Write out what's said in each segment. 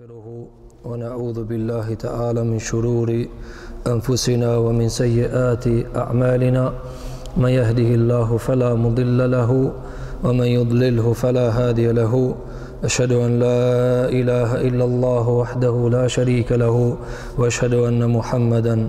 نستغفره ونعوذ بالله تعالى من شرور أنفسنا ومن سيئات أعمالنا من يهده الله فلا مضل له ومن يضلله فلا هادي له أشهد أن لا إله إلا الله وحده لا شريك له وأشهد أن محمدا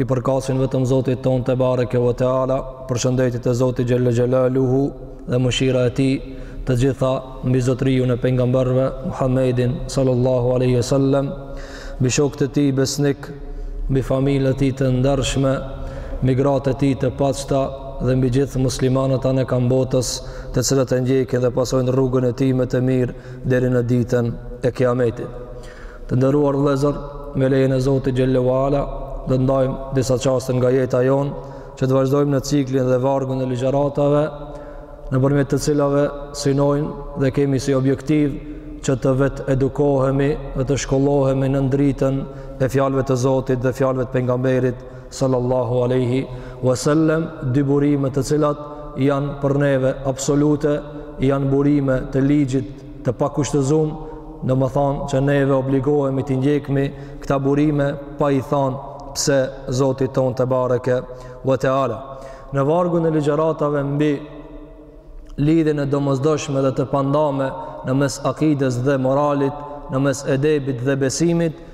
I përkasin vetëm Zotit tonë tebareke ve teala, përshëndetjet e Zotit xhele xhelaluhu dhe mëshira e tij të gjitha mbi zotëriun e pejgamberëve Muhammedin sallallahu aleyhi sallem, mbi shokët e tij besnik, mbi familjen e tij të ndershme, mbi gratë e tij të pastra dhe mbi gjithë muslimanët anekënd botës të cilët e ndjekin dhe pasojnë rrugën e tij me të mirë deri në ditën e kiametit. Të nderuar vëllezër, me lejen e Zotit xhele ve ala, do të ndajmë disa çaste nga jeta jonë, që të vazhdojmë në ciklin dhe vargun e ligjëratave, nëpërmjet të cilave synojmë dhe kemi si objektiv që të vetedukohemi dhe të shkollohemi nën dritën e fjalëve të Zotit dhe fjalëve të pejgamberit sallallahu alaihi wasallam, dy burime të cilat janë për neve absolute, janë burime të ligjit të pakushtëzum, domethanë që neve obligohemi t'i ndjekmi këta burime, pa i thanë pse Zotit tonë tebareke ve teala. Në vargun e ligjeratave mbi lidhjen e domosdoshme dhe të pandame në mes akidës dhe moralit, në mes edebit dhe besimit,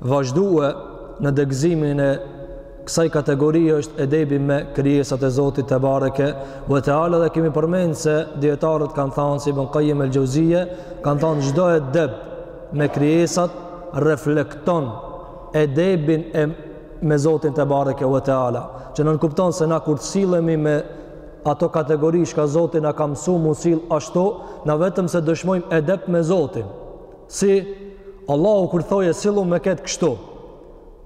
Vazhdue në degëzimin e kësaj kategorie është edebi me krijesat e Zotit tebareke ve teala dhe kemi përmend se dietarët kanë thënë si Ibn Qayyim el-Jauziye kanë thënë çdo edeb me krijesat reflekton edebin me Zotin tebareke ve teala që nënkupton se na kur sillemi me ato kategori çka Zoti na ka mësu m'u sill ashtu na vetëm se dëshmojmë edep me Zotin Si Allahu kur thojke sillu me ketë kështu,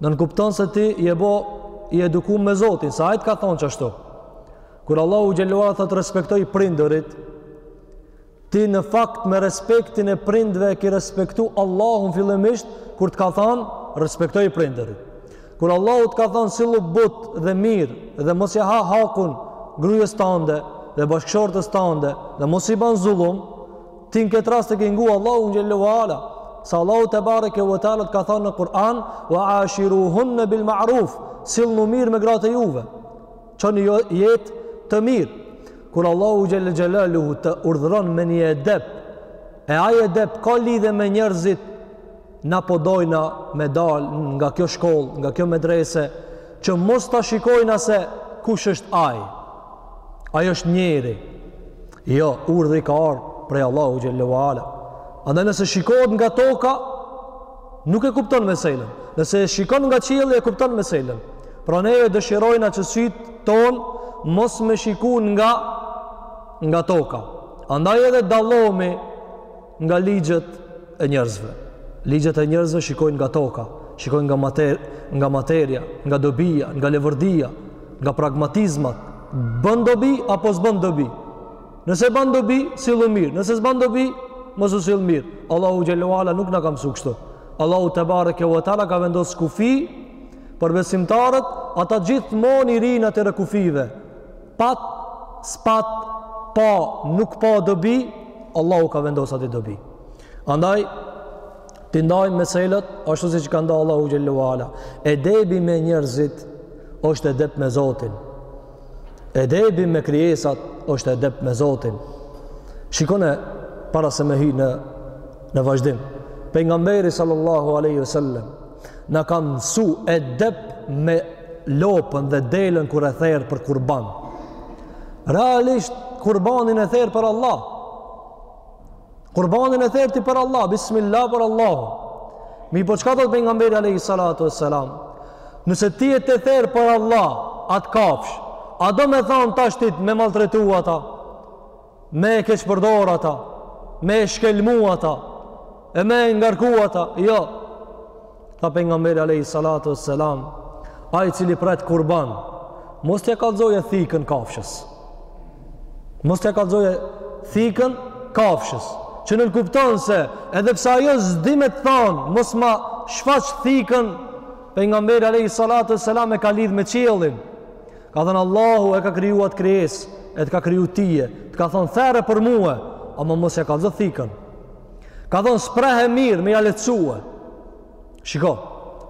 nënkupton se ti je bo i edukum me Zotin, se ai të ka thonë qashtu. Kur Allahu xhele ve ala thotë respektoji prindërit, ti në fakt me respektin e prindve ki respektu Allahun fillimisht kur të ka thonë respektoji prindërit. Kur Allahu të ka thonë sillu butë dhe mirë dhe mos ia ha hakun grues tande dhe bashkëshortës tande dhe mos i ban zullum, Ti në këtë rast e ke ngu Allahun xhele ve ala, se Allahu tebareke ve teala të ka thonë në Kur'an, wa ashiruhunne bil ma'ruf, sillnu mirë me gratë e juve, çoni jo- jetë të mirë. Kur Allahu xhele xhelaluhu të urdhëron me një edep, e ai edep ka lidhje me njerëzit, na po dojna me dalë nga kjo shkollë, nga kjo medrese, që mos ta shikojna se kush është ai. Ai është njeri, Jo, urdhri ka ardhë prej Allahu xhele ve ala. Andaj nëse shikohet nga toka, nuk e kupton meselën. Nëse e shikon nga qielli, e kupton meselën. Pra neve dëshirojna që sytë tonë mos me shiku nga, nga toka. Andaj edhe dallimi nga ligjet e njerëzve. Ligjet e njerëzve shikojnë nga toka, shikojnë nga mater, nga materia, nga dobia, nga levërdia, nga pragmatizmat. Bën dobi apo s'bën dobi? Nëse bën dobi, sillu mirë. Nëse s'bën dobi, mos u sill mirë. Allahu xhelalu ala nuk na ka mësuar kështu. Allahu tebareke ve teala ka vendosur kufi për besimtarët, ata gjithmonë i rrinë atyre kufijve. Pat, s'pat, pa, nuk pa dobi, Allahu ka vendosur aty dobi. Andaj t'i ndajmë meselët ashtu siç ka nda Allahu xhelle ve ala. Edebi me njerëzit është edep me Zotin. Edebi me krijesat është edep me Zotin. Shikoni para se me hy në në vazhdim. Pejgamberi sallallahu alaihi wasallam Na ka mësu edep me lopën dhe delen kur e ther për kurban. Realisht, kurbanin e ther për Allah. Kurbanin e ther ti për Allah, bismillah për Allah. Mirëpo çka thotë Pejgamberi alejhi salatu ve selam? Nëse ti je tu e therë për Allah, atë kafshë, a do me thanë tash ti me e maltretu ata? me e keqpërdor ata, me e shkelmu ata, e me e ngarku ata, jo. Tha Pejgamberi alejhi salatu ve selam, ai i cili pret kurban, mos t'ia kallëzojë thikën kafshës. Mos t'ia kallëzojë thikën kafshës. Që nënkupton se, edhe pse ajo s'di me të thanë, mos ma shfaq thikën, Pejgamberi alejhi salatu ve selam e ka lidh me qiellin, Ka thënë Allahu e ka kriju atë krijesë, e të ka kriju tyje, të ka thënë therre për mue, ama mos ia kallëzo thikën. Ka thënë mprehe mirë, me ia lehtësue. Shiko,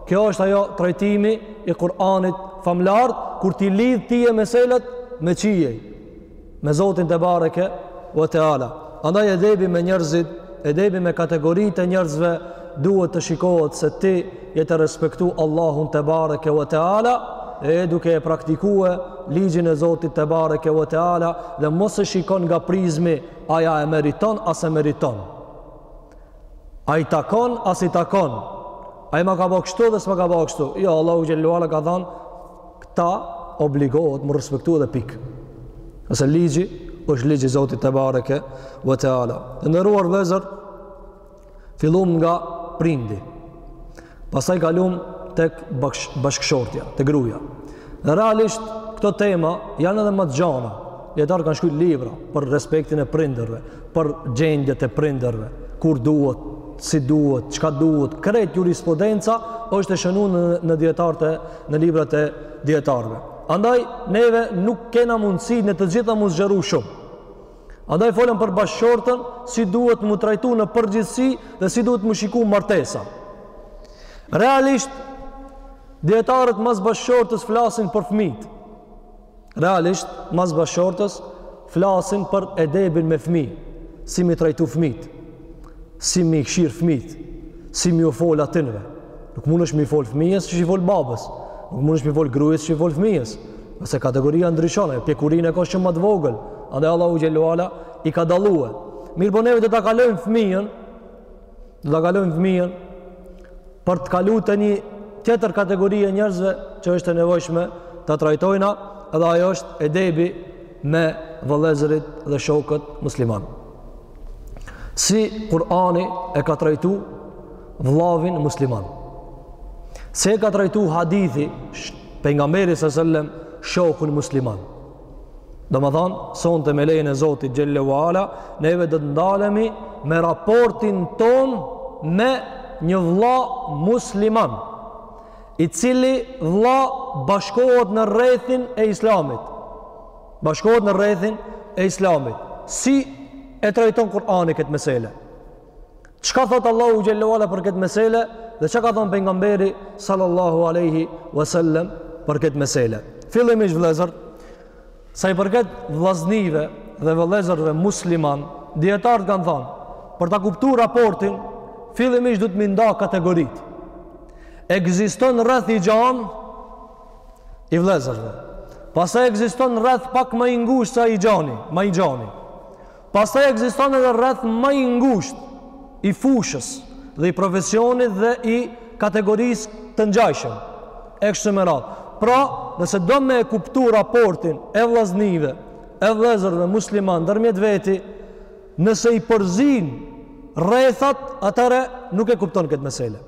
kjo është ajo trajtimi i Kur'anit famëlartë, kur t'i lidh tije meselet me qiej. me Zotin tebareke ve teala andaj edebi me njerëzit edebi me kategoritë e njerëzve duhet të shikohet se ti je tu e respektu Allahun tebareke ve teala e duke e praktikue ligjin e Zotit tebareke ve teala dhe mos e shikon nga prizmi ai a e meriton a s'e meriton a i takon a s'i takon ai ma ka bo kështu dhe s'ma ka bo kështu jo Allahu xhelle ve ala ka thanë këta obligohet me i respektu edhe pikë. Nëse ligji, është ligji i Zotit tebareke ve teala. Të nderuar vëllezër, fillum nga prindi. Pastaj kalum te bashkëshortja, te gruja. Dhe realisht, këto tema janë edhe më të gjana. Dijetarët kanë shkrujt libra për respektin e prindërve, për gjendjet e prindërve, kur duhet, si duhet, çka duhet, krejt jurisprudenca është e shënu në, në dijetarët e në librat e dietarëve. Andaj neve nuk kena mundësi në të gjitha m'u zgjeru shumë. Andaj folëm për bashkëshorten si duhet mu trajtu në përgjithësi dhe si duhet mu shiku martesa. Realisht dietarët mas bashkëshortës flasin për fëmijët. Realisht, mas bashkëshortës, flasin për edebin me fmi, si mi trajtu fmit, si mi këshillu fmit, si mi u fol atinve. Nuk mundesh mi fol fmijës, qysh i fol babës. Nuk mundesh mi fol grujës, qysh i fol fmijës. Se kategoria ndryshon, e pjekurinë e ka shumë më të vogël, andaj Allahu xhelle ve ala i ka dallue. Mirëpo neve do ta kalojmë fmijën, Do ta kalojmë fëmijën për të kalu te një tjetër kategori e njerëzve që është e nevojshme ta trajtojna edhe ajo është edebi me vëllezërit dhe shokët musliman si Kurani e ka trajtu vllavin musliman si e ka trajtu hadithi pejgamberi sallallahu alejhi ve selem shokun musliman Domethënë, sonte me lejën e Zotit xhelle ve ala, neve do të ndalemi me raportin tonë me një vlla musliman, i cili vlla bashkohet në rrethin e islamit. Bashkohet në rrethin e islamit. Si e trajton Kur'ani këtë mesele? Çka thotë Allahu xhelle ve ala për këtë mesele dhe çka ka thon pejgamberi sallallahu alaihi wasallam për këtë mesele. Fillimisht vëllezër, sa i përket vllaznive dhe vëllezërve musliman, dietarët kanë thon, për ta kuptu raportin, fillimisht duhet mi nda kategoritë. Ekziston rreth i gjan i vëllezërve. Pastaj ekziston rreth pak ma i ngushtë sa i gjani, ma i gjani. Pastaj ekziston edhe rreth ma i ngushtë i fushës dhe i profesionit dhe i kategorisë të ngjajshëm e kështu me radhë. Pra, nëse do me e kuptu raportin e vllaznive e vëllezërve musliman ndërmjet veti, nëse i përzinë rrethat, atëherë nuk e kupton këtë mesele.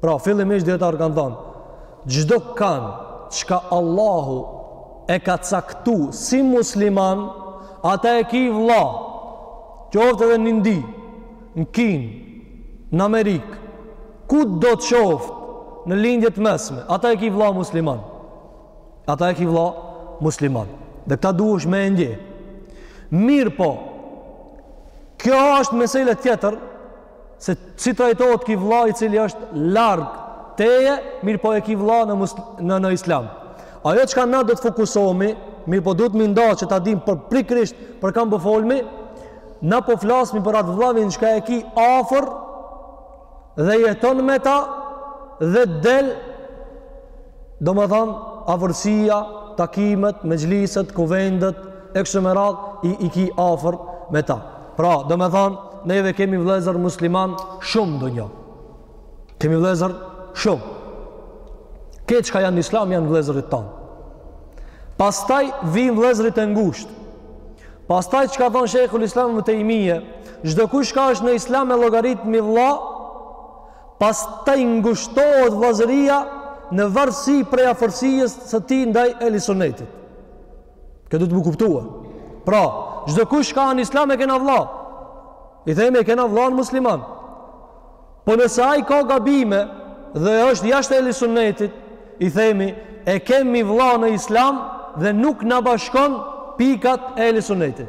Pra, fillimisht dietarët kanë thënë, çdo kan çka Allahu e ka caktu si musliman, ata e ki vlla, qoftë edhe në Indi, në Kinë, në Amerikë, kudo qoftë në Lindje të Mesme, ata e ki vlla musliman. Ata e ki vlla musliman. Dhe këta duhesh me ndje. Mirëpo, kjo është mesele tjetër, se si trajtohet ky vlla i cili është larg teje, mirëpo e ki vlla në, në, në islam. Ajo çka na do të fokusomi, mirëpo duhet mi nda që ta dim për pikërisht për kan po folmi, na po flasmi për atë vllavin çka e ki afër dhe jeton me ta dhe del Domethënë, afërsia, takimet, mexhliset, kuvendët e kështu me radhë i i ki afër me ta. Pra, domethënë, neve kemi vëllezër musliman shumë ndonjë. Kemi vëllezër shumë. Këta çka janë islam janë vëllezërit tanë. Pastaj vijnë vëllezërit e ngushtë. Pastaj çka thotë Shejhul Islam Ibn Tejmije, çdo kush çka është në Islam e llogaritmi vëlla, Pastaj ngushtohet vëllazëria në varësi prej afërsisë së tij ndaj Ehli Sunnetit. Kjo duhet me u kuptua. Pra, çdo kush ka në Islam e kena vëlla. I themi e kena vëlla në musliman. Po nëse ai ka gabime dhe është jashtë Ehli Sunnetit, i themi e kemi vëlla në Islam dhe nuk na bashkon pikat e Ehli Sunnetit.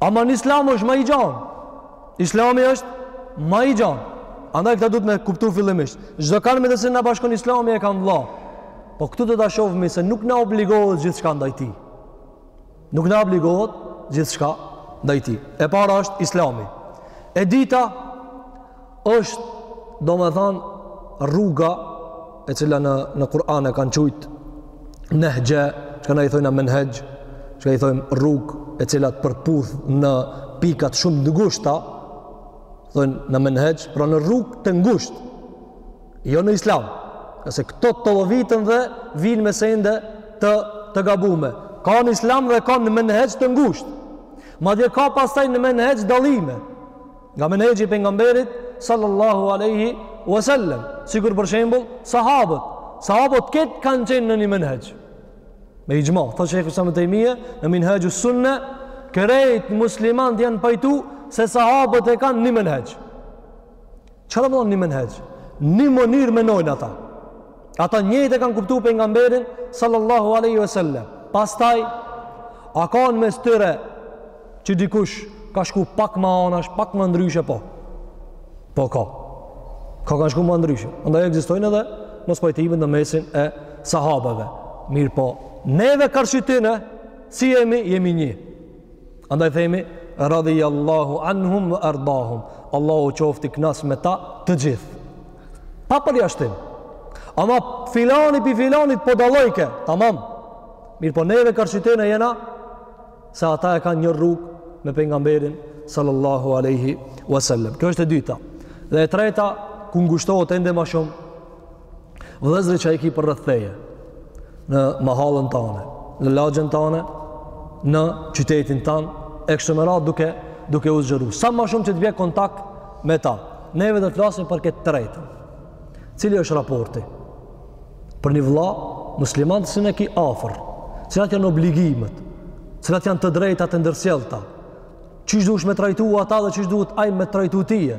Ama në islam është ma i gjanë. Islami është ma i gjanë. Andaj këta duhet me kuptu fillimisht. Çdo kand mbasi na bashkon islami e kam vlla. Po këtu do ta shofmi se nuk na obligohet gjithçka ndaj tij. Nuk na obligohet gjithçka ndaj tij. E para është islami. E dyta, është domethanë rruga e cila në, në Kur'an e kanë qujtë nehxh, çka na i thojnë menhexh, çka i thojnë rrugë e cila të përputh në pikat shumë të ngushta, thojnë në menhexh, pra në rrugë të ngushtë, jo në islam, se këto të ngatërrohen dhe vijnë me sende të, të gabume, ka në islam dhe ka në menhexh të ngushtë, madje ka pastaj në menhexh dallime, Nga menhexhi i pejgamberit sallallahu alaihi wasallam, sikur për shembull sahabët, sahabët këtë kanë qenë në një menhexh. Me ixhma, thotë Shejhul Islam Ibn Tejmija, në Minhaxhus Sunne, krejt muslimanët janë pajtu se sahabët e kanë një menhexh. Ça domethanë një menhexh? Një mënyrë menojnë ata. Ata njëjtë e kanë kuptuar pejgamberin sallallahu alaihi wasallam. Pastaj a kanë mes tyre që dikush ka shku pak më anash, pak më ndryshe po. Po ka. Ka ka shku më ndryshe. Andaj ekzistojnë edhe mospajtime në mesin e sahabeve. Mirëpo, neve karshi tyne, si jemi, jemi një. Andaj themi radhiyallahu anhum wa ardahum. Allahu qoftë i kënaqur me ta të gjithë. Pa përjashtim. Ama filani pi filanit po dallojke, tamam. Mirëpo neve karshi tyne jena se ata e kanë një rrugë me pejgamberin sallallahu alaihi wasallam. Kjo është e dyta. Dhe e treta ku ngushtohet ende më shumë Vëllezërit që i ki përreth teje në mahallën tane, në lagjen tane, në qytetin tan, e kështu me rradhë duke duke u zgjeru. Sa ma shumë që të vjen kontakt me ta. Neve do të flasim për këtë trajtë. Cili është raporti? Për një vlla musliman që e ki afër, cilat janë obligimet, cilat janë të drejtat e ndërsjellta, qysh duhesh me trajtu ata dhe qysh duhet ai me trajtu tye.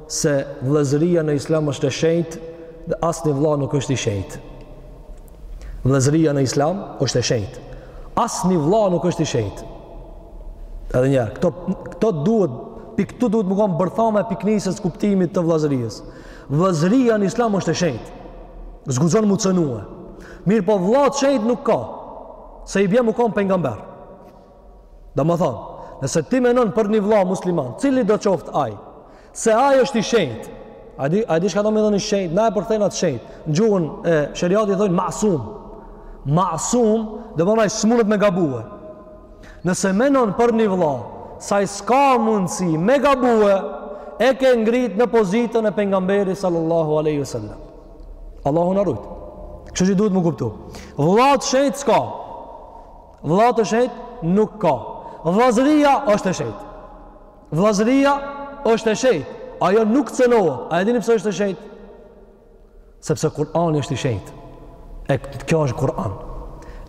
se vëllezëria në Islam është e shenjtë dhe asni vlla nuk është i shenjtë. Vëllezëria në Islam është e shenjtë. Asni vlla nuk është i shenjtë. Edhe një herë, këto këto duhet pik këtu duhet me kon bërthama e pikënisjes kuptimit të vëllazërisë. Vëllazëria në Islam është e shenjtë. S'guxon mu cënue. Mirëpo vlla të shenjtë nuk ka. Se i bje me kon pengamber. Domethonë, nëse ti menon për një vla musliman, cilido qoftë aj, se aj është i shenjtë, a di, a di çka domethonë i shenjtë, na e përkthejna atë shenjtë, në gjuhën e sheriatit thojnë masum, masum domethonë s'munet me gabue. Nëse menon për një vla, se ai s'ka mundësi me gabue, e ke ngrit në pozitën e pengamberit sallallahu aleyhi wa sallam. Allahu na rujtë. Kështu që duhet me kuptu. Vla të shenjtë s'ka, Vlla të shejt nuk ka. Vëllazëria është e shejt. Vëllazëria është e shejt. Ajo nuk cenohet. A e dini pse është e shejt? Sepse Kur'ani është i shejt. E kjo është Kur'an.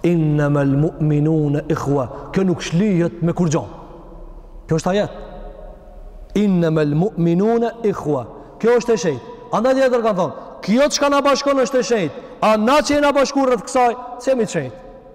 Innamal mu'minuna ikhwa. Kjo nuk shlihet me kurrgjo. Kjo është ajet. Innamal mu'minuna ikhwa. Kjo është e shejt. Andaj edhe kanë thonë, kjo çka na bashkon është e shejt. A na që jena bashku rreth kësaj, s'jemi të shejt.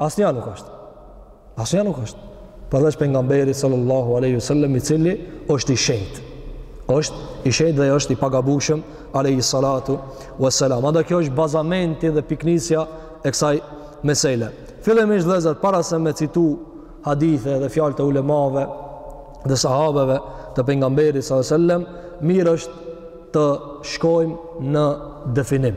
Asnja nuk është. Asnja nuk është. Përveç pengamberit sallallahu aleyhi wa sallam i cili është i shenjt. është i shenjt dhe është i pagabushëm aleyhi salatu wa sallam. Andaj kjo është bazamenti dhe pikënisja e kësaj mesele. Fillimisht vëllezër para se me citu hadithe dhe fjalë të ulemave dhe sahabeve të pengamberit sallallahu aleyhi sallam mirë është të shkojmë në definim.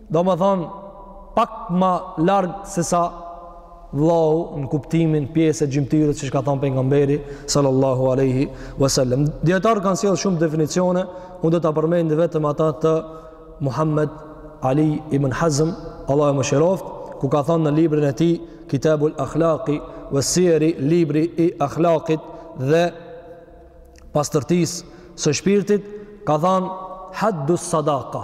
Domethënë, pak ma larg sesa vllau në kuptimin pjesë e gjymtyrës që ka thënë pejgamberi sallallahu alaihi wasallam. Dijetarët kanë sjell shumë definicione, unë do ta përmend vetëm atë të Muhammed Ali ibn Hazm, Allahu e mëshiroftë, ku ka thënë në librin e tij Kitabul Akhlaqi was Siyar, libri i akhlakit dhe pastërtisë së shpirtit, ka thënë haddus sadaqa.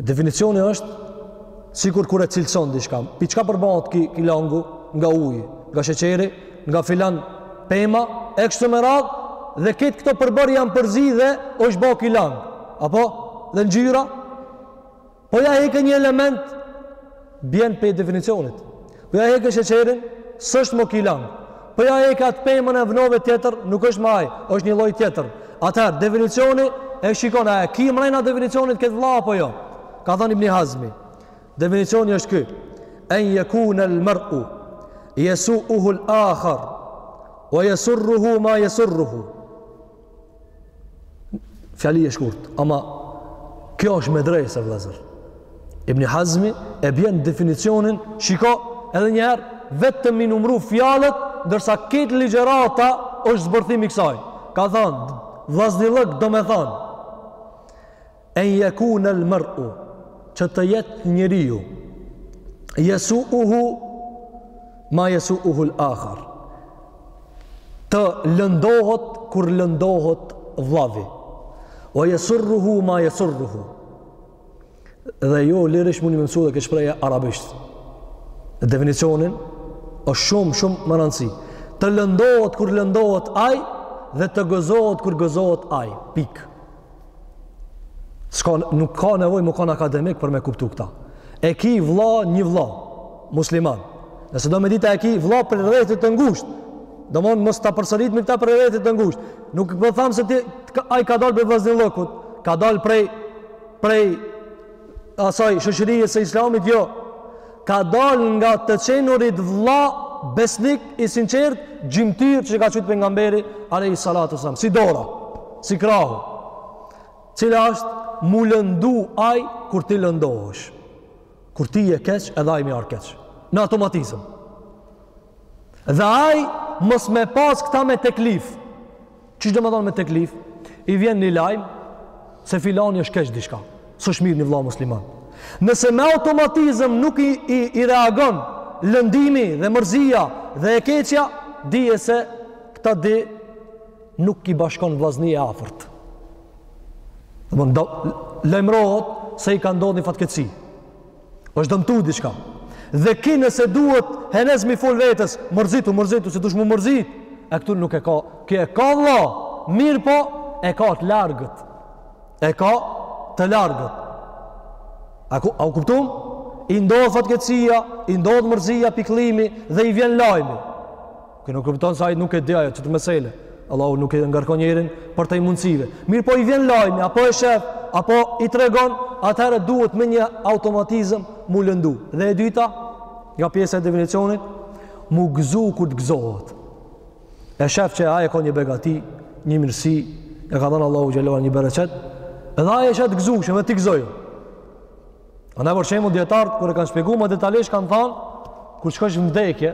Definicioni është sikur kur e cilëson diçka. Pi çka përbohet ki, ki langu, nga uji, nga sheqeri, nga filan pema, e kështu me radhë, dhe këtë këto përbër janë përzi dhe është bo ki lang. Apo? Dhe ngjyra? Po ja heke një element Bjen prej definicionit. Po ja heke sheqerin, s'është më ky lang. Po ja heke atë pemën e vnove tjetër, nuk është më ai, është një lloj tjetër. Atëherë definicioni e shikon a e ki mrena definicionit këtë vëlla apo jo. Ka thënë Ibn Hazmi. Definicioni është ky. En yakuna al-mar'u yasu'uhu al-akhar, wa yasurruhu ma yasurruhu. Fjali e shkurt, ama kjo është me dreq se vlezër. Ibni Hazmi e bjen definicionin, shiko edhe njëherë, vetëm i numru fjalët, ndërsa këtë ligjerata është zbërthim i kësaj. Ka thanë, vllaznillëk do me thanë, En yekune el mer'u, që të jetë njeriu, yesu'uhu ma yesu'uhu el akhar. Të lëndohet kur lëndohet vllavi. Wa yesurruhu ma yesurruhu. Dhe ju lirisht mundi me mësu edhe këtë shprehje arabisht. Në definicionin është shumë shumë me rëndësi. Të lëndohet kur lëndohet ai dhe të gëzohet kur gëzohet ai. Pikë. S'ka, nuk ka nevojë me kanë akademik për me kuptu këta. E ki vlla një vlla, musliman. Nëse do me dit a e ki vlla prej rrethit të ngushtë, domethënë mos ta përsëritmi këta prej rrethit të ngushtë. Nuk po thamë se ti, ai ka dalë prej vllaznillëkut, ka dalë prej, prej asaj shoqërie së Islamit jo ka dal nga të qenurit vlla besnik i sinqertë gjymtyrë që ka qujt Pejgamberi alejhi salatu selam si dora si krahu cila është m'u lëndu ai kur ti lëndohesh kur ti je keq edhe ai m'i ardh keq në automatizëm dhe ai mos me pas këta me teklif Qysh do me thonë me teklif, i vjen një lajm se filani është keq diçka, s'osht mirë një vlla musliman. Nëse me automatizëm nuk i, i, i reagon lëndimi dhe mërzia dhe e keqja, dije se këta dy nuk i bashkon vllazni e afërt. Dhe më lajmërohet se i ka ndodhë një fatkeqësi. është dëmtu diçka dhe ki nëse duhet hene m'i fol vetes mërzitu, mërzitu, se duhesh m'u mërzit e këtu nuk e ka ki e ka vlla, mirëpo e ka të largët e ka të largët a, ku, a u kuptum? i ndodh fatkeqësia i ndodh mërzia pikllimi dhe i vjen lajmi Kjo nënkupton se ai nuk e di, ajo është mesele. Allahu nuk e ngarkon njerin përtej mundësive. Mirëpo i vjen lajmi, apo e shef, apo i tregon, atëherë duhet me një automatizëm mu lëndu. Dhe e dyta, nga pjesa e definicionit, mu gëzu kur të gëzohet. E shef që ai ka një begati, një mirësi, i ka dhanë Allahu xhelalu një bereqet, edhe ai është të gëzuar, e ti gëzoju. Andaj për shembull dijetarët kur e kanë shpjeguar më detajisht kanë thënë kur shkosh në vdekje,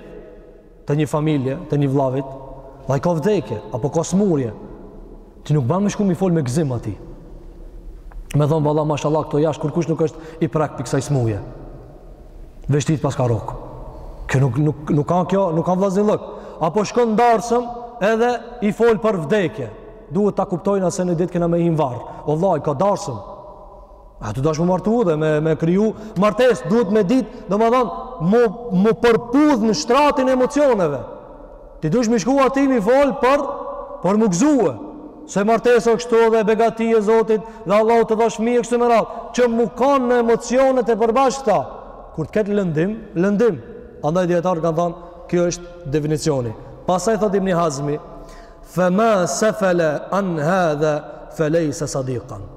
te një familje, te një vllavit, dhe ai ka vdekje apo ka smurje. Ti nuk ban me shku me i fol me gëzim aty. Me thanë valla mashallah këto jashtë kurkush nuk është i prek pi kësaj smurje. Veç ti t'paska rrok. Kjo nuk nuk nuk ka kjo, nuk ka vllaznillëk. Apo shkon n'darsëm edhe i fol për vdekje. Duhet ta kuptojmë se ni ditë kena me hi n'varr. O vllai ka darsëm. Ai tash do me u martu dhe me, me kriju martesë, duhet me dit, domethanë, mu, mu përputh në shtratin e emocioneve. Ti duhesh me shku aty me i fol për, për mu gëzu. Se martesa kështu dhe begati e Zotit dhe Allah të dhashë mi e kështu më ratë. Që mu kanë në emocionet e përbashkëta. Kur të ketë lëndim, lëndim. Andaj dijetarët kanë thanë, kjo është definicioni. Pastaj thot Ibni Hazmi, fema sefele an hadha felejse sadikan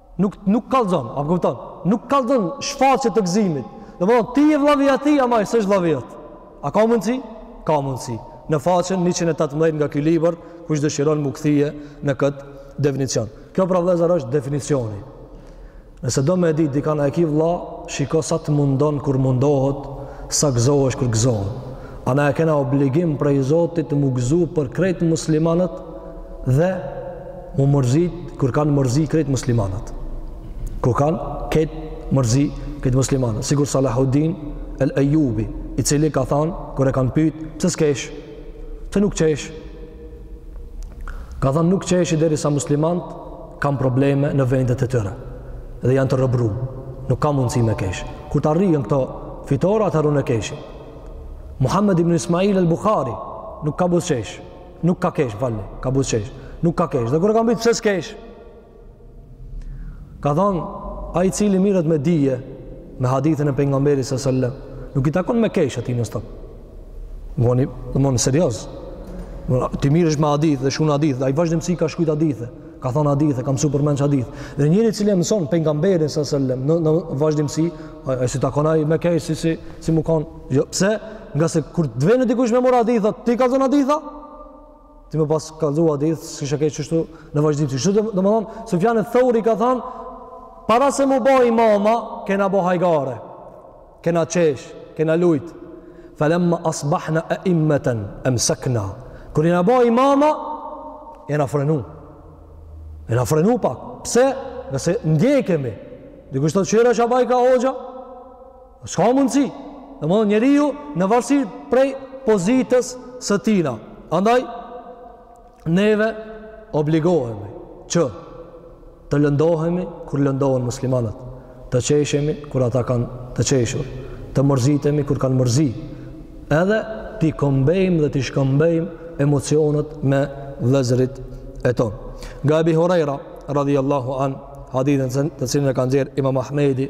Nuk nuk kallzon, a kupton? Nuk kallzon shfaqje të gëzimit. Domethonë ti je vllavi i atij, ama ai s'është vllavi jot. A ka mundsi? Ka mundsi. Në faqen 118 nga ky libër, kush dëshiron mu kthy në kët definicion. Kjo pra vëllazër është definicioni. Nëse do me di dikanë a e ki vlla, shiko sa të mundon kur mundohet, sa gëzohesh kur gëzohet. A na e kena obligim prej Zotit mu gëzu për krejt muslimanët, dhe mu mërzit kur kanë mërzi krejt muslimanët kur kanë këtë mërzi krejt muslimanët sikur Salahuddin El Ejubi i cili ka thanë kur e kanë pyt pse s'kesh pse nuk qesh ka thanë nuk qeshi derisa muslimanët kanë probleme në vendet e tyre dhe janë të robëru nuk ka mundësi me kesh kur të arrihen këto fitora atëherë unë keshi Muhammed ibn Ismail El Bukhari nuk ka buzëqesh Nuk ka kesh, falni, ka buzëqesh. Nuk ka kesh. Dhe kur e kanë pyt, pse s'kesh? Ka thonë, ai i cili mirret me dije, me hadithin e Pejgamberit alejhi selam, nuk i takon me kesh atij non-stop. Domethonë, domethonë, serios. Ti mirresh me hadith dhe shumë hadith, dhe ai vazhdimisht ka shkrujt hadithe. Ka thonë hadithe, ka mësu përmendsh hadithe. Dhe njeri i cili e mëson Pejgamberin alejhi selam, në, në vazhdimsi, a, a s'i takon atij me kesh, si, si, si mu kanë, Jo, pse? Ngase kur të vjen dikush me marr haditha, ti kallzon haditha? Ti me pas kallzu hadith, s'kishe keç çështu në vazhdimsi. Çështu domethënë, Sufjan eth Theuri ka thënë, para se m'u bo imama, kena bo hajgare. Kena çesh, kena lujt. Falemma asbahna a'immatan amsakna. Kur jena bo imama, jena frenu. Jena frenu pak. Pse? Ngase ndjekemi. Dikush të qyr ça bajka hoxha, S'ka mundësi. Domethënë njeriu në varësi prej pozitës së tina. Andaj, neve obligohemi që të lëndohemi kur lëndohen muslimanët, të qeshemi kur ata kanë të qeshur, të mërzitemi kur kanë mërzi, edhe t'i kombejmë dhe t'i shkëmbejmë emocionet me vëllezërit tonë. Nga Ebi Hurejra, radijallahu anh, hadithin të cilën e ka nxjerr Imam Ahmedi,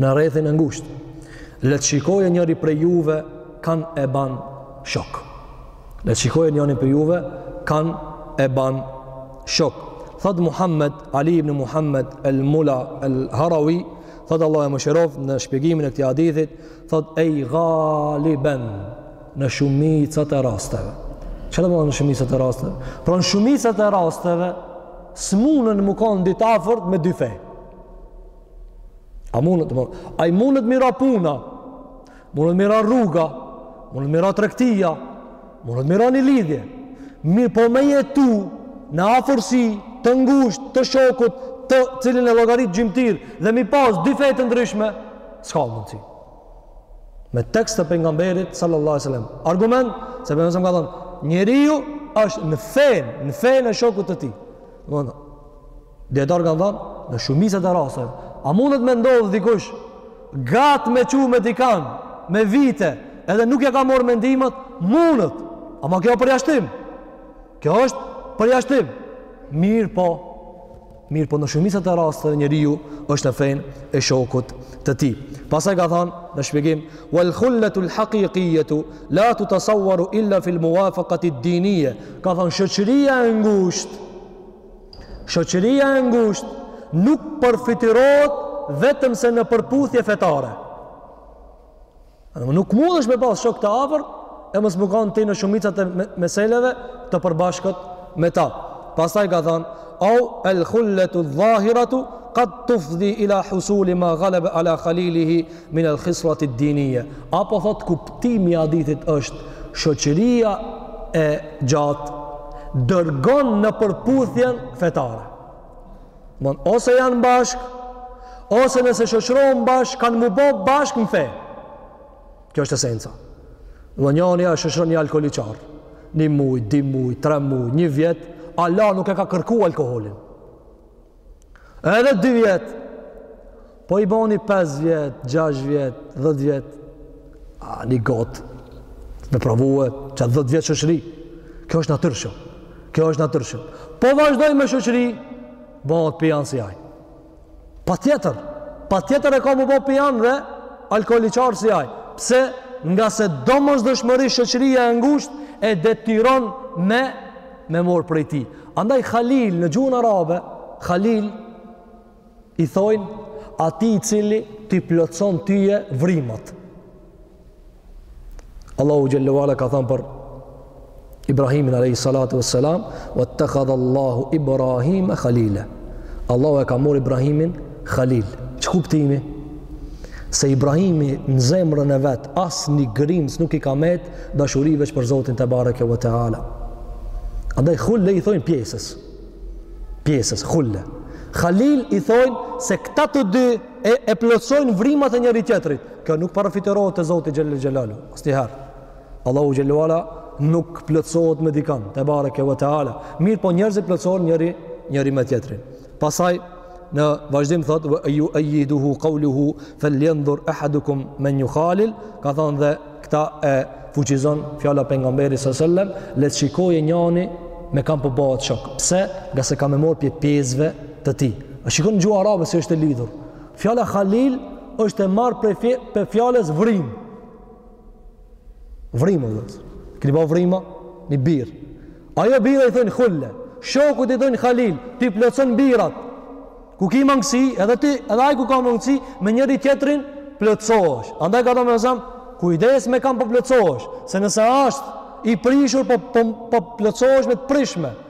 në rrethin e ngushtë. Le të shikojë njëri prej juve kan e ban shok. Le të shikojë njëri prej juve kan e ban shok. Thot Muhammed Ali ibn Muhammed el Mula el Harawi, thot Allahu e mëshiroft në shpjegimin e këtij hadithit, thot ej galiben në shumicat e rasteve. Çfarë do të thotë në shumicat e rasteve? Pra në shumicat e rasteve s'munen me kan dy të afërt me dy fe. A mun, ai mun ta merr puna, mun ta merr rruga, mun ta merr tregtia, mun ta merr një lidhje. Mirëpo me jetu në afërsi të ngusht të shokut të cilin e llogarit gjimtir dhe me i pas dy fe të ndryshme, s'ka mundësi. Me tekst të pengamberit, sallallahu sallam. Argument, se pengamberi ka thonë, njeriu është në fen, në fenë e shokut të tij. Në Dijetarët kanë thënë, në shumicën e rasteve, a mundet me ndodhë dikush gatë me çu me dikan, me vite, edhe nuk ja ka morë mendimet, mundet, ama kjo përjashtim, kjo është përjashtim, mirëpo, mirëpo në shumicën e rasteve njeriu është në fenë e shokut të tij. Pastaj ka thënë, në shpjegim, wal khullatu al haqiqiyatu la tutasawwaru illa fil muwafaqati ad-diniyya. Ka thënë shoqëria e ngushtë Shoqëria e ngushtë nuk përfytyrohet vetëm se në përputhje fetare. Nuk mundesh me pas shok të afërt e mos me kanë ti në shumicat e meseleve të përbashkët me ta. Pastaj ka thënë, au el khulletu dhahiratu, qad tufdi ila husuli ma ghalebe ala khalilihi min el khiswati ad diniyya apo thot kuptimi i hadithit është shoqëria e gjatë dërgon në përputhjen fetare, ose janë bashkë ose nëse shoqërohen bashkë kanë mu bo bashkë në fe kjo është esenca dhe njani e shoqëron një alkoholiqar një muj, dy muj, tre muj, një vjet Allah nuk e ka kërku alkoholin Edhe dy vjet. Po i boni 5 vjet, 6 vjet, 10 vjet. A ni gotë. Me provue ça 10 vjet shoqëri. Kjo është natyrshëm. Kjo është natyrshëm. Po vazhdoi me shoqëri, bëhet pijan si ai. Patjetër, patjetër e ka mu bo pijan dhe alkoholiqar si ai. Pse ngase domosdoshmërisht shoqëria e ngushtë e detyron me me mor prej tij. Andaj Khalil në gjuhën arabe, Khalil i thojnë atij i cili t'i plotëson tyje vrimat. Allahu xhelle we ala ka thënë për Ibrahimin alayhi salatu wassalam, "Wattakhadha Allahu Ibrahima khalila." Allahu e ka marrë Ibrahimin Khalil. Ç'kuptimi? Se Ibrahimi në zemrën e vet asnjë grimcë nuk i ka met dashuri veç për Zotin tebareke ve teala. Andaj khulle i thojnë pjesës. Pjesës khulle. Khalil i thojnë se këta të dy e, e plotësojnë vrimat e njëri-tjetrit. Kjo nuk parafytyrohet te Zoti xhelle xhelaluhu. Asnjëherë. Allahu xhelle ve ala nuk plotësohet me dikan tebareke ve teala. Mirëpo njerëzit plotësohen njëri njëri me tjetrin. Pastaj në vazhdim thot wa yu'ayyiduhu qawluhu falyanzur ahadukum man yukhalil ka thon dhe këta e fuqizon fjala e pejgamberit sallallahu alajhi wasallam le të shikojë njëri me kam po bëhet shok pse ngase ka me marrë prej pjesëve të tij a shikon gjuha arabe si është e lidhur fjala khalil është e marrë prej fjalës vrimë Vrima, keni pa vrima, një birë. Ajo bira i thojnë khulle, shokut i thojnë khalil, t'i plotëson birat. Ku ki mangësi, edhe ti, edhe ai ku ka mangësi, me njëri-tjetrin plotësohesh. Andaj ka, domethënë, kujdes me kam po plotësohesh, se nëse ashtë i prishur, po, po, po plotësohesh me të prishme.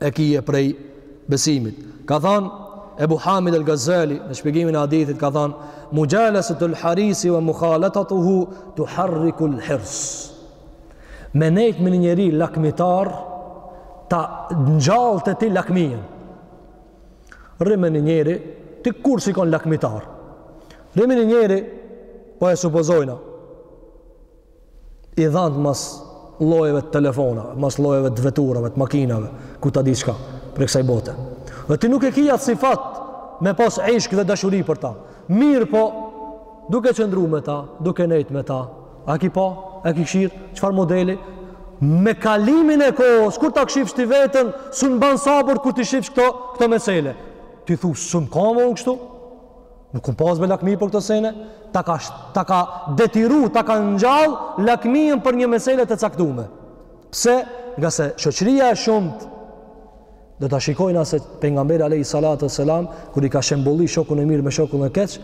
e kije prej besimit. Ka thënë Ebu Hamid el Gazali në shpjegimin e hadithit ka thënë mujalasatul harisi wa mukhalatatuhu tuharriku al hirs. Me nejt me një njeri lakmitar ta ngjall te ti lakminë. Rri me një njeri ti kur shikon lakmitar. Rri me një njeri po e supozojna i dhanë mas llojeve të telefonave, mas llojeve të veturave, të makinave, ku ta di çka, prej kësaj bote. Dhe ti nuk e ki atë sifat me pas ishk dhe dashuri për ta. Mirëpo, duke qëndru me ta, duke nejt me ta, a ki pa, e ki kshir çfarë modeli, me kalimin e kohës, kur ta kshirsh ti veten, sun ban sabër, kur t'i shifsh këto, këto mesele. Ti thu, sum kam unë kështu? Nuk kom pas me lakmi për këto sene, ta ka ta ka detyru, ta ka ngjall lakmin për një mesele të caktume. Pse? Ngase shoqëria e shumtë dhe ta shikojnë se pejgamberi alayhi salatu selam kur i ka shembulli shokun e mirë me shokun e keq,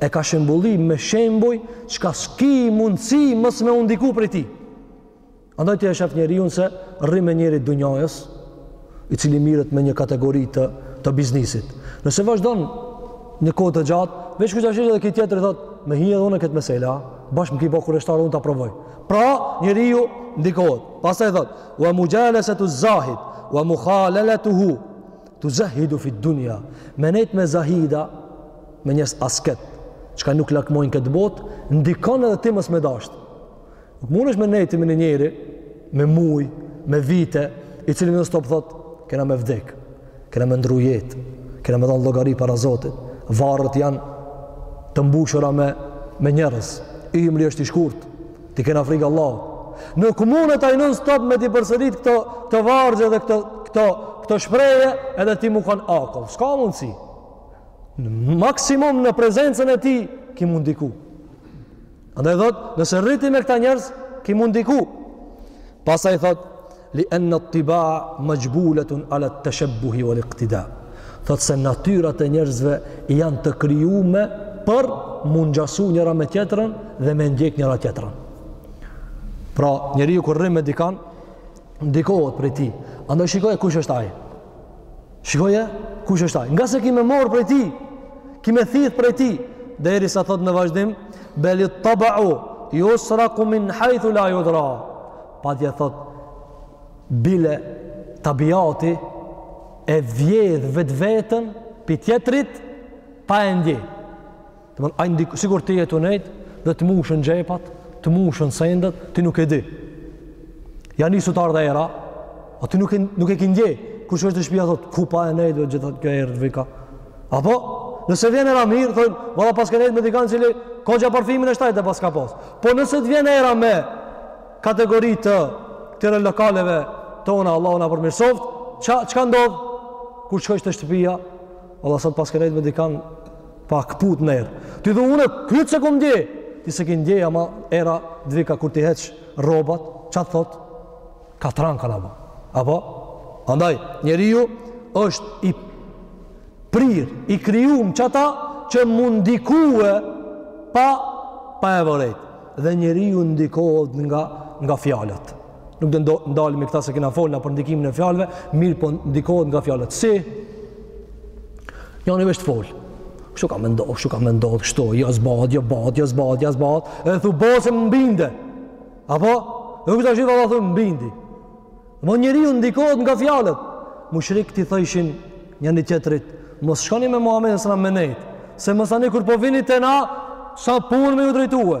e ka shembulli me shembuj qi s'ki mundësi mos me u ndiku prej tij. Andaj ti e shef njeriun se rrin me njeri t'dynjasë, i cili miret me një kategori të, të biznisit. Nëse vazhdon një kohë të gjatë, veç kur e sheh edhe ky tjetri thotë, me hi edhe unë këtë mesele, bash më ki bo kureshtar unë ta provoj. Pra, njeriu ndikohet. Pastaj thotë, wa mujalasatu zahid, wa mukhalatatuhu, tuzahhidu fit dunja, me nejtë me zahida, me njerëz asket, çka nuk lakmojnë këtë botë, ndikon edhe ti mos me dashtë. Nuk mundesh me nejt ti me një njeri, me muj, me vite, i cili nonstop thot, kena me vdek, kena me ndru jet, kena me dhonë llogari para Zotit, varret janë të mbushura me, me njerëz, ymri është i shkurt, t'i kena frikë Allahut. Nuk mundet ai nonstop me t'i përsërit këto, këto vargje dhe këto, këto, këto shprehje edhe ti me u kon akull. S'ka mundësi. Në maksimum në prezencën e tij, ki me u ndiku. Andaj thot, nëse rri ti me këta njerëz, ki me u ndiku. Pastaj thot, li an tiba majbulatun ala tashabbuhi wal iqtida. Thot se natyrat e njerëzve janë të krijume për me u ngjasu njëra me tjetrën dhe me ndjek njëra tjetrën. Pra, njeriu kur rrin me dikan, ndikohet prej tij. Andaj shikoje kush është ai. Shikoje kush është ai. Ngase ki me morë prej tij, ki me thith prej tij, derisa thot në vazhdim, belit tab'u jusraku min hajthu la judra. Pastaj thot, bile tabiati e vjedh vetveten pi tjetrit pa e ndje. Do të thonë ai ndikon sikur ti je tu nejt dhe të mushen xhepat, të mushen sendet, ti nuk e di. Ja nis t'ardhe era, o ti nuk e, nuk e ki ndje, kur shkojsh te shpia, thot, ku paske nejtë, gjith kjo erë të vika. Apo, nëse vjen era mirë, thot, valla paska nejtë me dikan i cili, ka gja parfimin e shtajt e paska pas. Po nëse të vjen era me kategori të këtyre lokaleve tona, Allahu na përmirësoft, çka, çka ndodh, kur shkojsh te shtëpia, Valla sot paske nejtë me dikan pak put n'erë. Ti dhe une, këtë s'e kum ndje, ti s'e ki ndje, ama era dvika kur t'i heq rrobat, ça të thot, katran kanë bo. Apo? Andaj, njeriu është i prirë, i krijum qata që me u ndikue pa, pa e vërejt. Dhe njeriu ndikohet nga, nga fjalët. Nuk do të ndalemi këta se kena fol na për ndikimin e fjalëve, mirëpo ndikohet nga fjalët. Si njoni veç të fol. Kështu ka mendo, kështu ka mendo, kështu, jo zbat, jo bat, jo zbat, jo zbat, edhe thu bo se më binde. Apo? Dhe kështu ashtu valla thu m'bindi. Mo njeriu ndikohet nga fjalët. Mushrikët i thojshin njani tjetrit, mos shkoni me Muhammed a.s.-në me nejtë, se masanej kur po vini te na, sa punë me ju drejtue.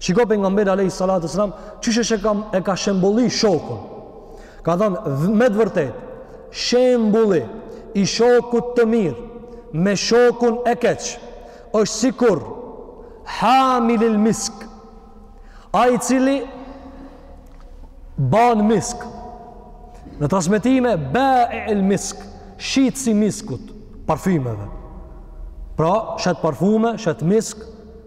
Shiko pejgamberi alayhi salatu sallam qysh e ka e ka shembullu shokun. Ka thënë me të vërtetë shembulli i shokut të mirë me shokun e keq është sikur hamilil misk ai i cili ban misk në transmitime be e el misk shitësi i miskut parfumeve pra shet parfume, shet misk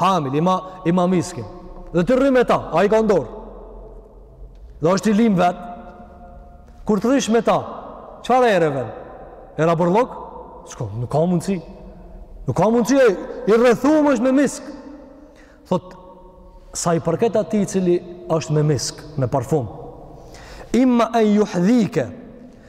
Hamil, e mba, e mba miskin. Dhe ti rrin me ta, ai i ka n'dorë. Dhe është i lym vetë. Kur të rrish me ta, çfarë ere vjen? Era bërllok? Shko, nuk ka mundësi. Nuk ka mundësi ai i rrethum është me misk. Thot, sa i përket atij i cili është me misk, me parfum. Imma en juhdhike,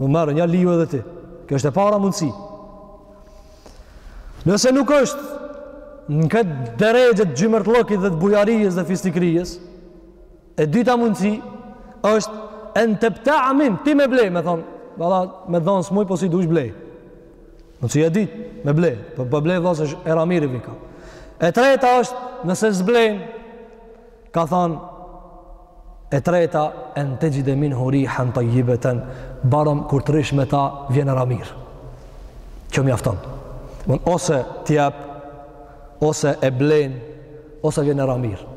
Merre, nja lyju edhe ti. Kjo është e para mundësi. Nëse nuk është në këtë derexhe të xhymertllëkut dhe të bujarisë dhe fisnikërisë, e dyta mundësi është en tebtaa minh, ti me blej, me thonë, valla, me dhonë s'muj, po si dush blej. Mundësia e dytë, me blej, po, po blej vlla se era mirë i vika. E treta është, nëse s'blen, Ka thënë, E treta, En texhide minhu rihan tajjibeten, Barëm kur të rrish me ta, vjen era mirë. Kjo mjafton. Domthonë ose të jep, ose e blen, ose vjen era mirë.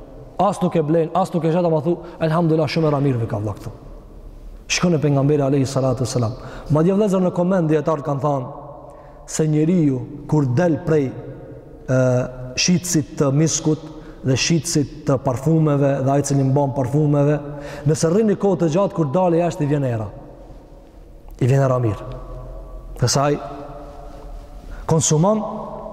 As nuk e blen, as nuk e shet, ama thu, Elhamdulillah, shumë era mirë vika vëlla këtu. Shikone pejgamberi alayhi salatu wasalam. Madje vëllezër në koment dijetarët kanë thënë, se njeriu kur del prej e, shitësit të miskut dhe shitësit të parfumeve dhe ai i cili ban parfumeve, nëse rrin një kohë të gjatë, kur del jashtë i vjen era. I vjen era mirë. Nëse ai konsumon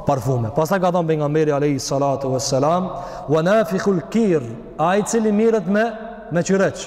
parfume. Pastaj ka thonë pejgamberi Alejhi Salatu ve Selam, wa nafikhul kir, ai i cili merret me, me qyreq.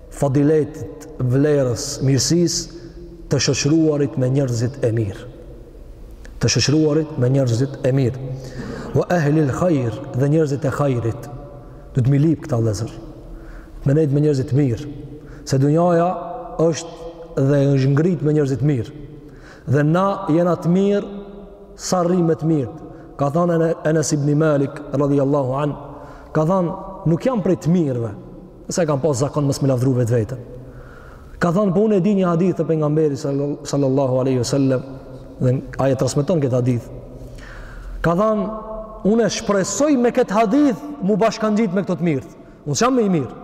fadiletit, vlerës, mirësisë të shoqëruarit me njerëzit e mirë. Të shoqëruarit me njerëzit e mirë. Wa ahli al-khair dhe njerëzit e khairit. Duhet m'i lyp këta vëllezër. Me nejt me njerëzit mirë, se dunjaja është e shkretë me njerëzit mirë. Dhe na jena të mirë sa rrim me të mirët. Ka thënë Enes ibn Malik radhiyallahu an, ka thënë nuk jam prej të mirëve, Se s'e kanë pas zakon me lavdru vetveten. Ka thënë, po unë e di një hadith te pejgamberi sallallahu aleyhi sallam, dhe ai e transmiton këtë hadith. Ka thënë, unë e shpresoj me këtë hadith mu bashkangjit me këta të mirët. Unë s'jam me i mirë.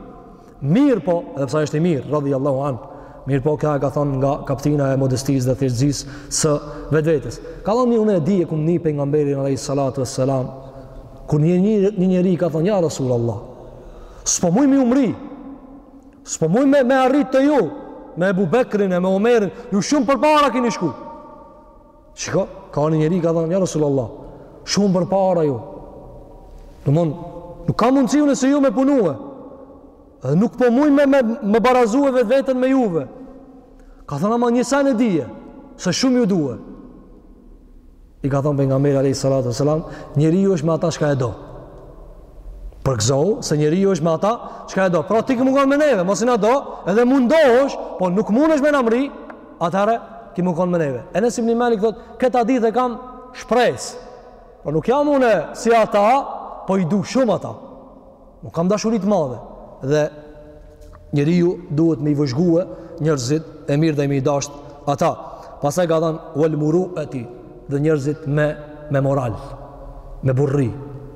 Mirëpo, edhe pse është i mirë, radhiyallahu an. Mirëpo, këtë e ka thonë nga kaptina e modestisë dhe thjeshtësisë së vetvetes. Ka thonë një unë e di e kam ni pejgamberin alejhi salatu ve selam. Kur një, një, një njeri ka thonë, ja Rasulallah, S'po muj me u mrri, s'po muj me, me arrit te ju, me Ebu Bekrin e me Omerin, ju shumë përpara kini shku. Shiko, ka një njeri ka thënë, ja Rasulullah, shumë përpara ju. Domethënë, nuk ka mundësi unë si ju me punue, dhe nuk po muj me, me, me barazue vetveten me juve. Ka thënë ama një sen e dije, se shumë ju due. I ka thënë pejgamberi alayhi salatu wasalam, njeriu është me ata çka e do. Përgëzohu se njeriu është me ata çka e do. Pra ti ki me kon me neve, masi na do, edhe mundohesh, po nuk mundesh me na mrri, atëherë ki me kon me neve. Enes ibn Malik thotë, këtë hadith e kam shpresë. Po nuk jam unë si ata, po i du shumë ata. U kam dashuri të madhe dhe njeriu duhet me i vëzhgue njerëzit e mirë dhe me i dasht ata. Pastaj ka thënë wal muruati dhe njerëzit me me moral, me burrni.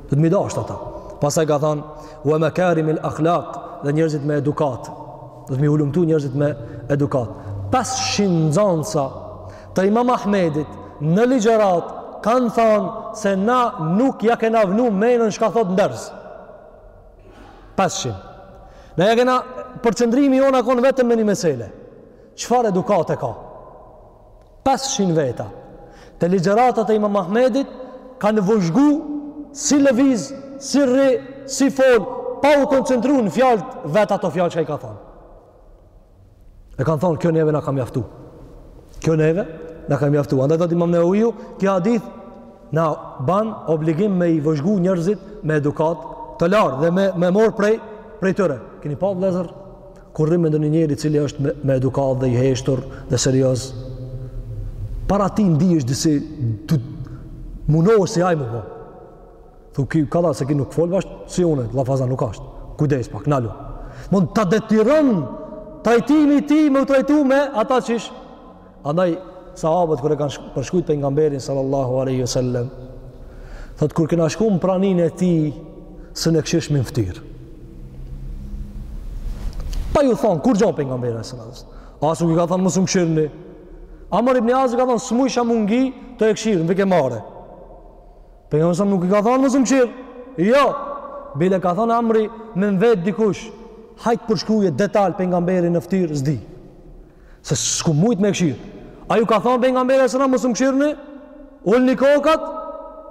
Duhet m'i dashtë ata. Pastaj ka thënë wa makarim al akhlaq dhe njerëzit me edukat. Duhet m'i hulumtu njerëzit me edukat. 500 nxansa Të Imam Ahmedit në ligjëratë kanë thanë se na nuk ja kena vnu menën çka thotë në ders. 500. Na ja kena përqendrimi jonë a konë vetëm me një mesele. Çfarë edukate ka? 500 veta. Te ligjëratat e Imam Ahmedit kanë vëzhgu si lëviz, si rri, si fol, pa u koncentru në fjalët vetë ato fjallë çka i ka thanë. E kanë thonë, kjo neve na ka mjaftu. Kjo neve na ka mjaftu. Andaj thotë imam Neveviu, ky hadith na ban obligim me i vëzhgu njerëzit me edukatë të lartë dhe me, me morë prej, prej tyre. Kini pa vllezër, kur rrimë me ndonjë njeri cili është me, me edukatë dhe i heshtur dhe serioz, para tij ndihesh disi, munohesh si ai m'u bo. Thu ky kalla se ky nuk folë bashkë, si unë, llafazan nuk asht. Kujdes pak, nalu. Mund ta detyron trajtimi i tij me u trajtu me ata qysh. Andaj, sahabët kur e kanë përshkrujt pejgamberin sallallahu aleyhi sallem, thotë kur kena shku në pranin e tij, s'e kshirshim në ftyrë. Pa ju thonë kurgjo pejgamberi sallallahu aleyhi sallem. As nuk i ka thonë, mos më kshirni. Amr ibn Asi ka thonë, s'mujsha me ngi t'e kshirë, më vike marre. Pejgamberi sa nuk i ka thonë mos um kshir. Jo. Bile ka thonë Amri me m'vet dikush, hajt përshkruje detal pejgamberin në fytyrë s'di. Se s'kum mujt me e kshir. A ju ka thonë pejgamberi sa mos um këshirni? Ulni kokat,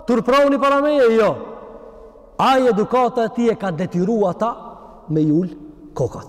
turproni para meje, jo. Ai edukata e tij e ka detyru ata me i ul kokat.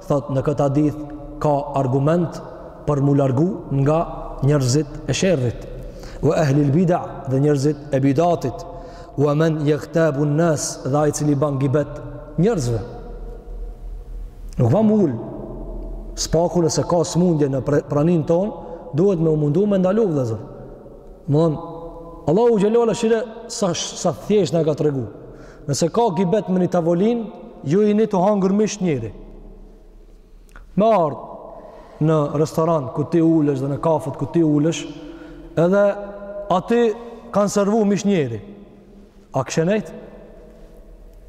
Thotë në këtë hadith ka argument për mu largu nga njerëzit e sherrit. Wa ahli al-bid'a dhe njerëzit e bidatit. Wa man yaghtabu an-nas dhe ai cili ban gibet njerëzve. Nuk va m'u ul, s'paku nëse ka s'mun dje në pranin ton, duhet me u mundu me ndalu vëllazër. Dmthonë Allahu xhele shanuhu sa sa thjesht na e ka tregu. Nëse ka gibet me ni tavolinë, ju jeni tu hangër mish njeri. Me ardhë në restoran ku ti ulesh dhe në kafet ku ti ulesh, edhe aty kanë servu mish njeri. A kishe nejt?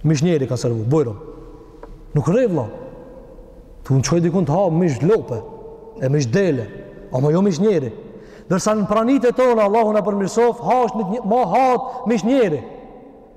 Mish njeri kanë servu, bujrum. Nuk rri vlla. U çoj, shkoj dikun të ha mish lope, e mish dele, ama jo mish njeri. Ndërsa në pranitë tona, Allahu na përmirsoftë, hahet ni, hahet mish njeri.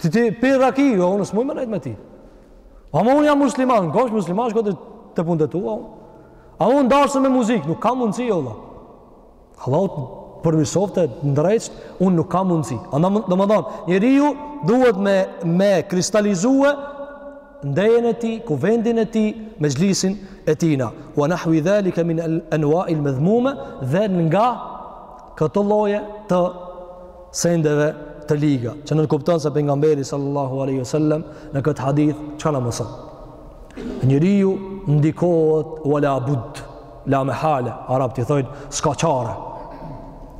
Ti ti pe raki, jo, unë s'muj me nejt me ti. Ama unë jam musliman, në kosh musliman, shko te, te punët e tu, a unë. A unë n'darsëm me muzikë, nuk kam mundësi, jo, vlla. Allah të përmirsoftë, të ndreqtë, unë nuk kam mundësi. Domethanë, njeriu duhet me, me kristalizue ndejen e tij, kuvendin e tij, mexhlisin e tina. Wa nahwi dhalike min al-anwa'il medhmume, dhe nga Këto lloje të sendeve të liga, që nënkupton se pejgamberi sallallahu alaihi wasallam në këtë hadith çka na mëson? Njeriu ndikohet wala bud, la mehala, arabët i thojnë s'ka çare.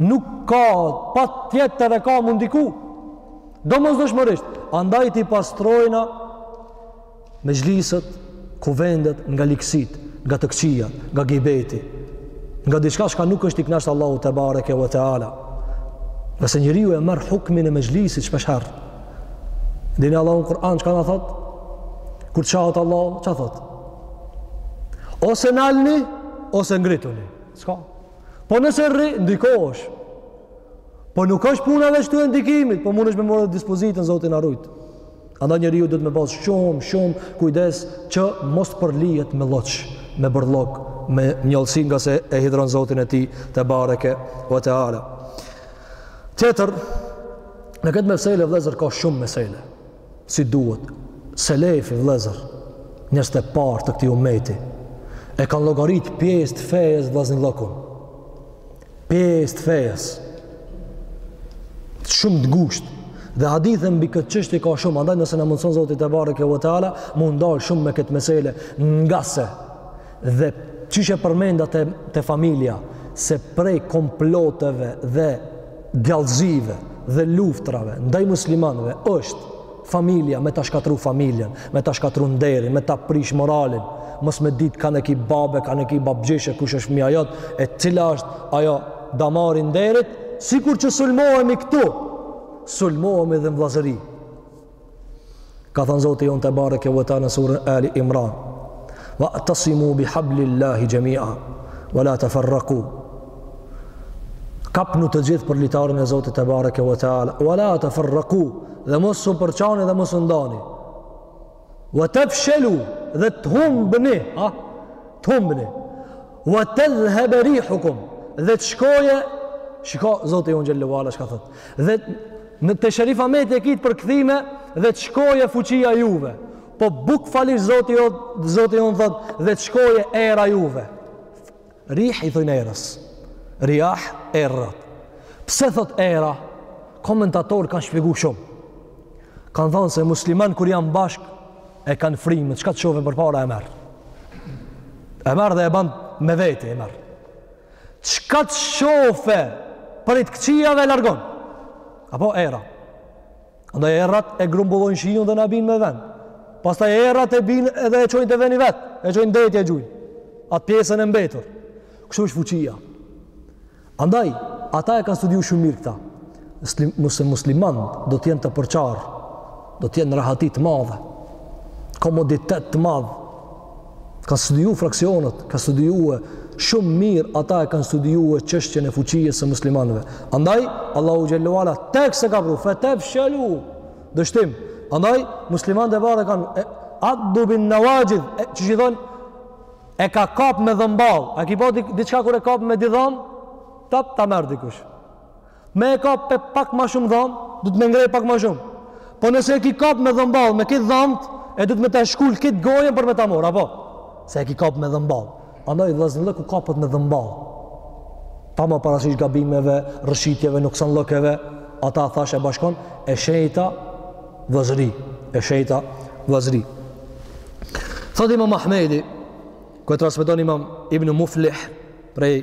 Nuk ka patjetër e ka m'u ndiku. Domosdoshmërisht, andaj t'i pastrojna Mexhlisët, kuvendet nga ligësitë, nga të këqijat, nga gibeti, nga diçka çka nuk është i knaqt Allahu te bareke ve teala. Nëse njeriu e merr hukmin e mexhlisit shpeshherë, dini Allahu në Kur'an çka na thot? Kur shahet Allahu, çka thot? Ose nalni, ose ngrituni. Çka? Po nëse rri, ndikohesh. Po nuk është puna veç tu e ndikimit, po mund është me marrë dispozitën Zoti na ruajt. Andaj njeriu duhet me pas shumë, shumë kujdes që mos përlihet me lloç, me bërllog, me njollësi ngase e hidhron Zotin e tij te bareke ve teala. Tjetër, në këtë meselë vëllezër ka shumë meselë. Si duhet selefi vëllezër, njerëzit e parë të këtij ummeti, e kanë llogarit pjesë të fejes vllaznillëkun. Pjesë të fejes. Shumë të ngusht. Dhe hadithe mbi këtë çështje ka shumë, andaj nëse na mundson Zoti te bareke ve teala, mu ndal shumë me këtë meselë, ngase dhe qysh e përmenda te familja se prej komploteve dhe djallëzive dhe luftrave ndaj muslimanëve është Familja me ta shkatru familjen, me ta shkatru nderin, me ta prish moralin, mos me ditë kën e ki babë, kën e ki babgjysh e, kush është fëmija jot, e cila është ajo damarin nderit, sikur që sulmohemi këtu, sulmohemi dhe në vllazëri. Ka thënë Zoti jonë tebareke ve teala në surën Ali Imran, ve'tesimu bi hablillahi gjemia, ve la teferreku, kapnu të gjithë për litarin e Zotit tebareke ve teala, ve la teferreku, dhe mos u përçani dhe mos u ndani, ve tefshelu dhe të humbni, ha? të humbni, ve tedhhebe rihukum, dhe të shkoje, shiko Zoti jonë xhel-le ve ala, çka thot, dhe në te Sherif Ahmeti e kit përkthimin, dhe të shkoje fuqia juve, po bukvalisht Zoti jonë thot, dhe të shkoje era juve, Rih i thojnë erës. Riah erërat. Pse thot era? Komentatorët kanë shpjegu shumë. Kanë thonë se muslimanët kur janë bashk e kanë frymën. Çka të shohe përpara e merr. E merr dhe e ban me veti e merr. Çka të shohe prej të këqijave e largon? Apo era? Andaj erërat e grumbullojnë shiun dhe na bin me vend. Pastaj erërat e bin edhe e çojnë te veni i vet, e çojnë drejt e gjujnë. Atë pjesën e mbetur. Kështu është fuqia. Andaj ata e kanë studiu shumë mirë këta. Muslim, muslim, musliman do të jenë të përçarë, do të jenë rahati të madhe, komoditet të madh. Ka studiu fraksionet, ka studiue shumë mirë, ata e kanë studiue çështjen e fuqisë së muslimanëve. Andaj, Allahu xhel-le ue ala, tek se ka pru, fe tefshelu, dështim. Andaj, muslimanët e parë e kanë, addu bin-neuaxhidh, e, që që i thonë, e ka kap me dhëmballë, a ki pa diçka kur e kap me dy dhamë, tap ta merr dikush. Me e kap me pak ma shumë dhamë, duhet me ngreh pak ma shumë. Po nëse e ki kap me dhëmballë, me krejt dhamtë, e duhet me ta shkul krejt gojën për me ta marrë, apo? Se e ki kap me dhëmballë. Andaj, vllaznillëku kapet me dhëmballë. Pa marrë parasysh gabimeve, rrëshqitjeve, nuksanllëkeve, ata thashë e bashkon, e shejta vllazri. E shejta vllazri. Thot imam Ahmedi, ku e transmeton imam Ibn Muflih, prej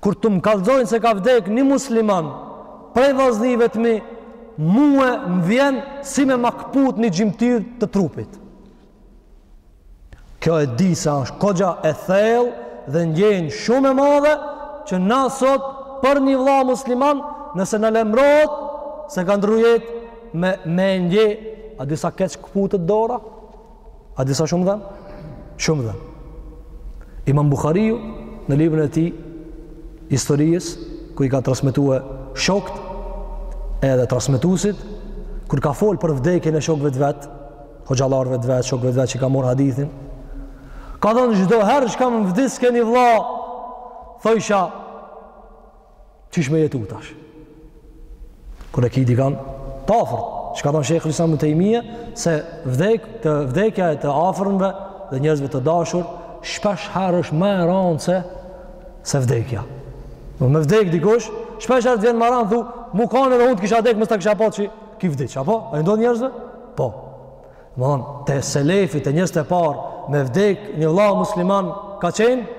Kur të më kallxojnë se ka vdek një musliman, prej vllaznive të mi, mue më vjen si me më këput një gjymtyrë të trupit. Kjo e di sa është koxha e thellë dhe ndjenjë shumë e madhe që na sot për një vlla musliman nëse na lajmërohet se ka ndrru jetë me, me ndje a di sa keq këputet dora A di sa shumë dhem? Shumë dhem. Imam Buhariu në librin e tij historisë ku i ka transmetuar shokët edhe transmetuesit kur ka fol për vdekjen e shokëve të vet, hoxhallarëve të vet, shokëve të vet që ka marrë hadithin. Ka thënë çdo herë që m'vdiske ni vëlla, thojsha Qysh me jetu tash? Kur e ki dikan të afërt, çka ka thonë Shejhul Islam Ibn Tejmije, se vdek, te vdekja e të afërmve dhe njerëzve të dashur, shpesh herë është ma e randë se, se vdekja. Me, me vdek dikush, shpesh herë të vjen ma randë, thu, mu kanë edhe unë të kisha dek, mos të kisha pa që ki vdek, apo? A i ndodh njerëzve? Po. Domethonë, te selefi, te njerëzit e parë, me vdek një vlla musliman, ka qenë?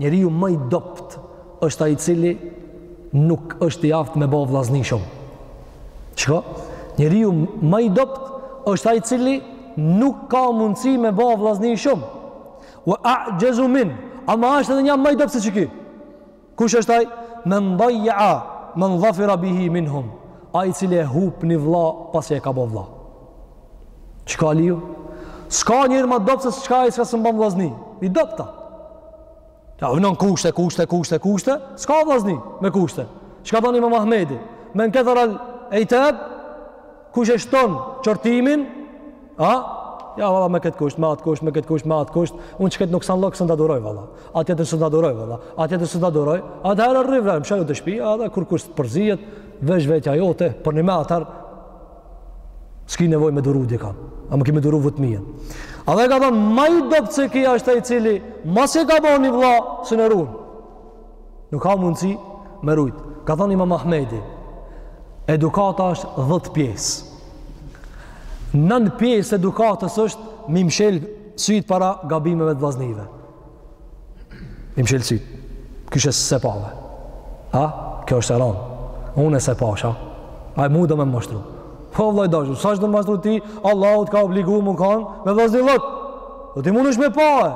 Njeriu më i dobtë është ai i cili nuk është i aftë me bo vllazni shumë. Çka? Njeriu më i dobtë është ai i cili nuk ka mundësi me bo vllazni shumë. Wa a'jazu min, ama është edhe një më i dobtë se çiki. Kush është ai? Men dhayya, men dhafira bihi minhum. Ai i cili e hup ni vlla pasi e ka bo vlla. Çka liu? S'ka njeri ma t'dobët se çka ai s'ka, s'mban vllazni. I dobët a. Ja, vënon kushte, kushte, kushte, kushte. S'ka vllazni me kushte. Çka tho imam Ahmedi? Men kethera el itab, kush e shton qortimin, a? Ja, valla, me këtë kusht, me atë kusht, me këtë kusht, me atë kusht. Unë që këtë nuksanllëk s'mun ta duroj, valla. At tjetër s'mun ta duroj, valla. At tjetër s'mun ta duroj. Atëherë rri vetëm, rri te shpia, edhe kurkush s'të përzihet, veç vetja jote, për një me atër, S'ki nevojë me duru dikan. Amo ki me duru vetminë. Edhe ka thonë, ma i dobët se ky ashtë ai i cili, masi e ka bo një vlla, s'un e run. Nuk ka mundësi me rujtë. Ka thonë imam Ahmedi, edukata është dhetë pjesë. Nan pjesë edukatës është mi mshelë sytë para gabimeve të vllaznive. Mi mshelë sytë. Kishe s'e pave. A? Kjo është e ronë. Unë e s'e pasha. Aj mu do me më mashtru. Po, vëlla i dashur, sa herë do me t'mashtru ty, Allahu të ka obligu mu kanë me vllazni i letë. Do ti munesh me pave.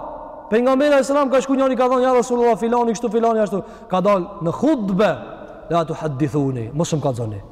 Pejgamberit alejhi selam, ka shku njëri, ka thonë, ja Rasulullah, filani, kështu filani, ashtu. Ka dalë në hutbe, la tuhadithuni, mos më kallzoni.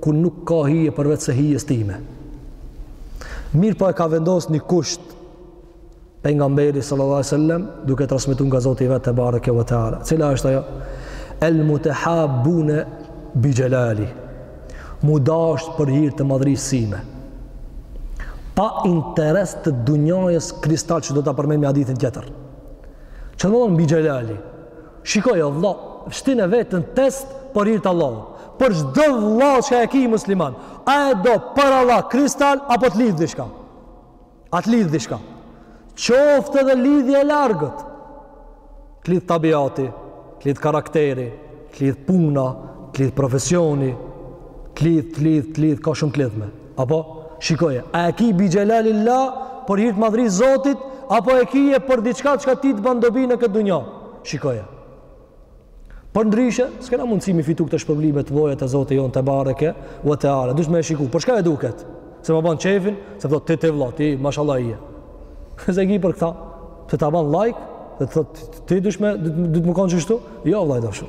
kur nuk ka hije përveç se hijes time. Mirëpo e ka vendos një kusht Pejgamberi sallallahu alejhi ve sellem duke transmetu nga Zoti i vet tebareke ve teala. Cila është ajo? El mutehabune bi xhelali. Mu dasht për hir të madhërisë sime. Pa interes të dunjasë kristal që do ta përmenim në hadithin tjetër. Ç'do me thonë bi xhelali? Shikoj o vëlla, shtine veten n'test për hir të Allahut. Për çdo vëlla që e ki musliman, a e do për Allah kristal apo të lidh diçka? A të lidh diçka? Qoftë edhe lidhje e largët. Të lidh tabiati, të lidh karakteri, të lidh puna, të lidh profesioni, të lidh, të lidh, të lidh, ka shumë të lidhme. Apo, shikoje, a e ki bi xhelalil-lah për hir t'madhërisë Zotit, apo e ki për diçka çka ty të ban dobi në këtë dunja. Shikoje. Përndryshe, s'kena mundësi mi fitu këto shpërblime të mdhoja te Zoti jonë tebareke ve teala, dush me e shiku, për çka e du këtë? Se ma ban qefin, se t'thot ti vlla, ti, mashallah je. Se ki për këta, se ta ban like, edhe të thot, ti dush me, duhet mu kanë qështu? Jo, vlla i dashur.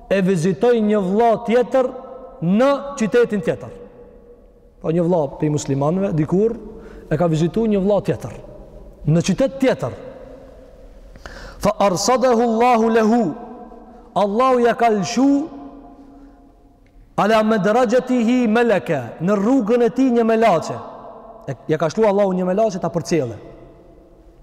e vizitoi një vëlla tjetër në qytetin tjetër. Po një vëlla pej muslimanëve dikur e ka vizitu një vëlla tjetër në qytet tjetër. Fa arsadahu Allahu lehu. Allahu ja ka lëshu ala medrexhetihi meleke në rrugën e tij një melaqe. Ja ka lëshu Allahu një melaqe ta përcjellë.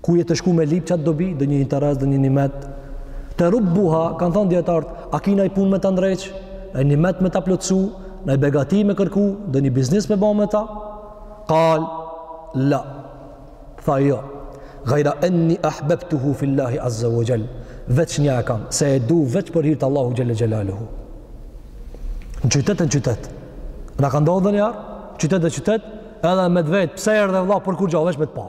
Ku je tu shku me lyp qat dobi, ndonjë interes, ndonjë nimet. Terubbuha, kanë thonë dijetarët, a ki naj punë me ta ndreq, naj nimet me ta plotësu, naj begati me kërku, ndonjë biznis me bo me ta. Kale la, tha jo, gajra enni ahbebtuhu fillahi azze ve xhel, veç një e kam, se e du veç për hir të Allahut xhel-le xhelaluhu. Në qytet e në qytet, a t'ka ndodh ndonjëherë, qytet në qytet, edhe me t'vet, pse erdhe vlla, për kurgjo, veç me të pa.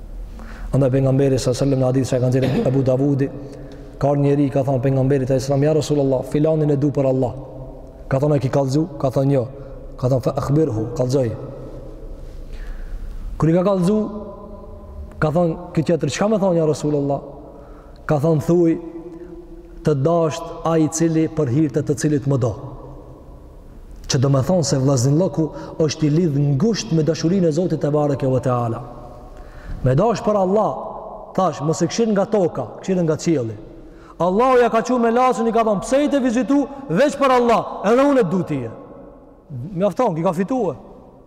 Andaj pejgamberi sa selam në hadith që e ka nxjerrë Abu Davudi, ka ardh një njeri i ka thënë pejgamberit alejhi selam ja Rasulullah, filanin e du për Allah. Ka thënë a i ki kallzu, ka thënë jo. Ka thënë fa akhbirhu, kallzoj. Kur i ka kallzu, ka thënë ky tjetri, çka me thonë ja Rasulullah? Ka thënë thuj të dashtë ai i cili për hir të të cilit më do. Që domethonë se vllaznillëku është i lidhë ngusht me dashurinë e Zotit tebareke ve teala. Me dashë për Allah, thashë, mos e kshyr nga toka, kshyre nga qielli. Allahu ja ka çu melaqen, i ka thonë, pse je tu e vizitu, veç për Allah, edhe unë të du ty. Mjafton, ky ka fitue.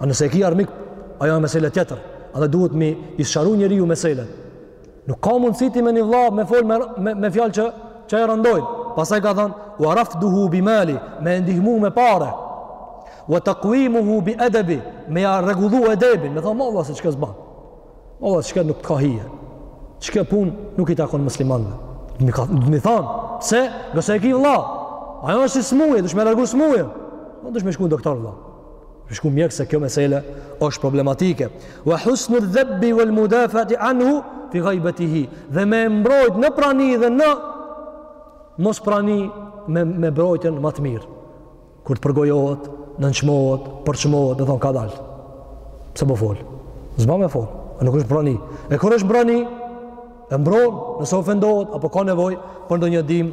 A nëse e ki armik, ajo është mesele tjetër. Edhe duhet me i shëru njeriu mesele. Nuk ka mundësi ti me një vlla me folë me, me, me fjalë që, që e rëndojnë. Pasaj ka thënë, wa rafduhu bil mali, me ndihmu me pare. Wa takwimuhu bil edebi, me ja rregullu edebin. Me thënë, mor vlla se qeksi s'ban. Mor vlla se qeksi nuk të ka hije. Qeksi punë nuk i takon muslimanëve. Dhe me i, me i thënë, se nëse e ki vlla, ajo është si smuje, dush me largu smuje. Në dush me shku në doktor vlla. Me shku mjek se kjo mesele është problematike. Wa husnu dhebbi wal mudafati anhu fi gajbetihi. Dhe me mbrojt në prani dhe në mos prani me, me mbrojtjen më të mirë. Kur të përgojohet, nënçmohet, përçmohet, me thonë kadalë. Pse po folë? S'ban me folë. Ai nuk është prani. E kur është prani, e mbron nëse ofendohet, apo ka nevojë për ndonjë ndihmë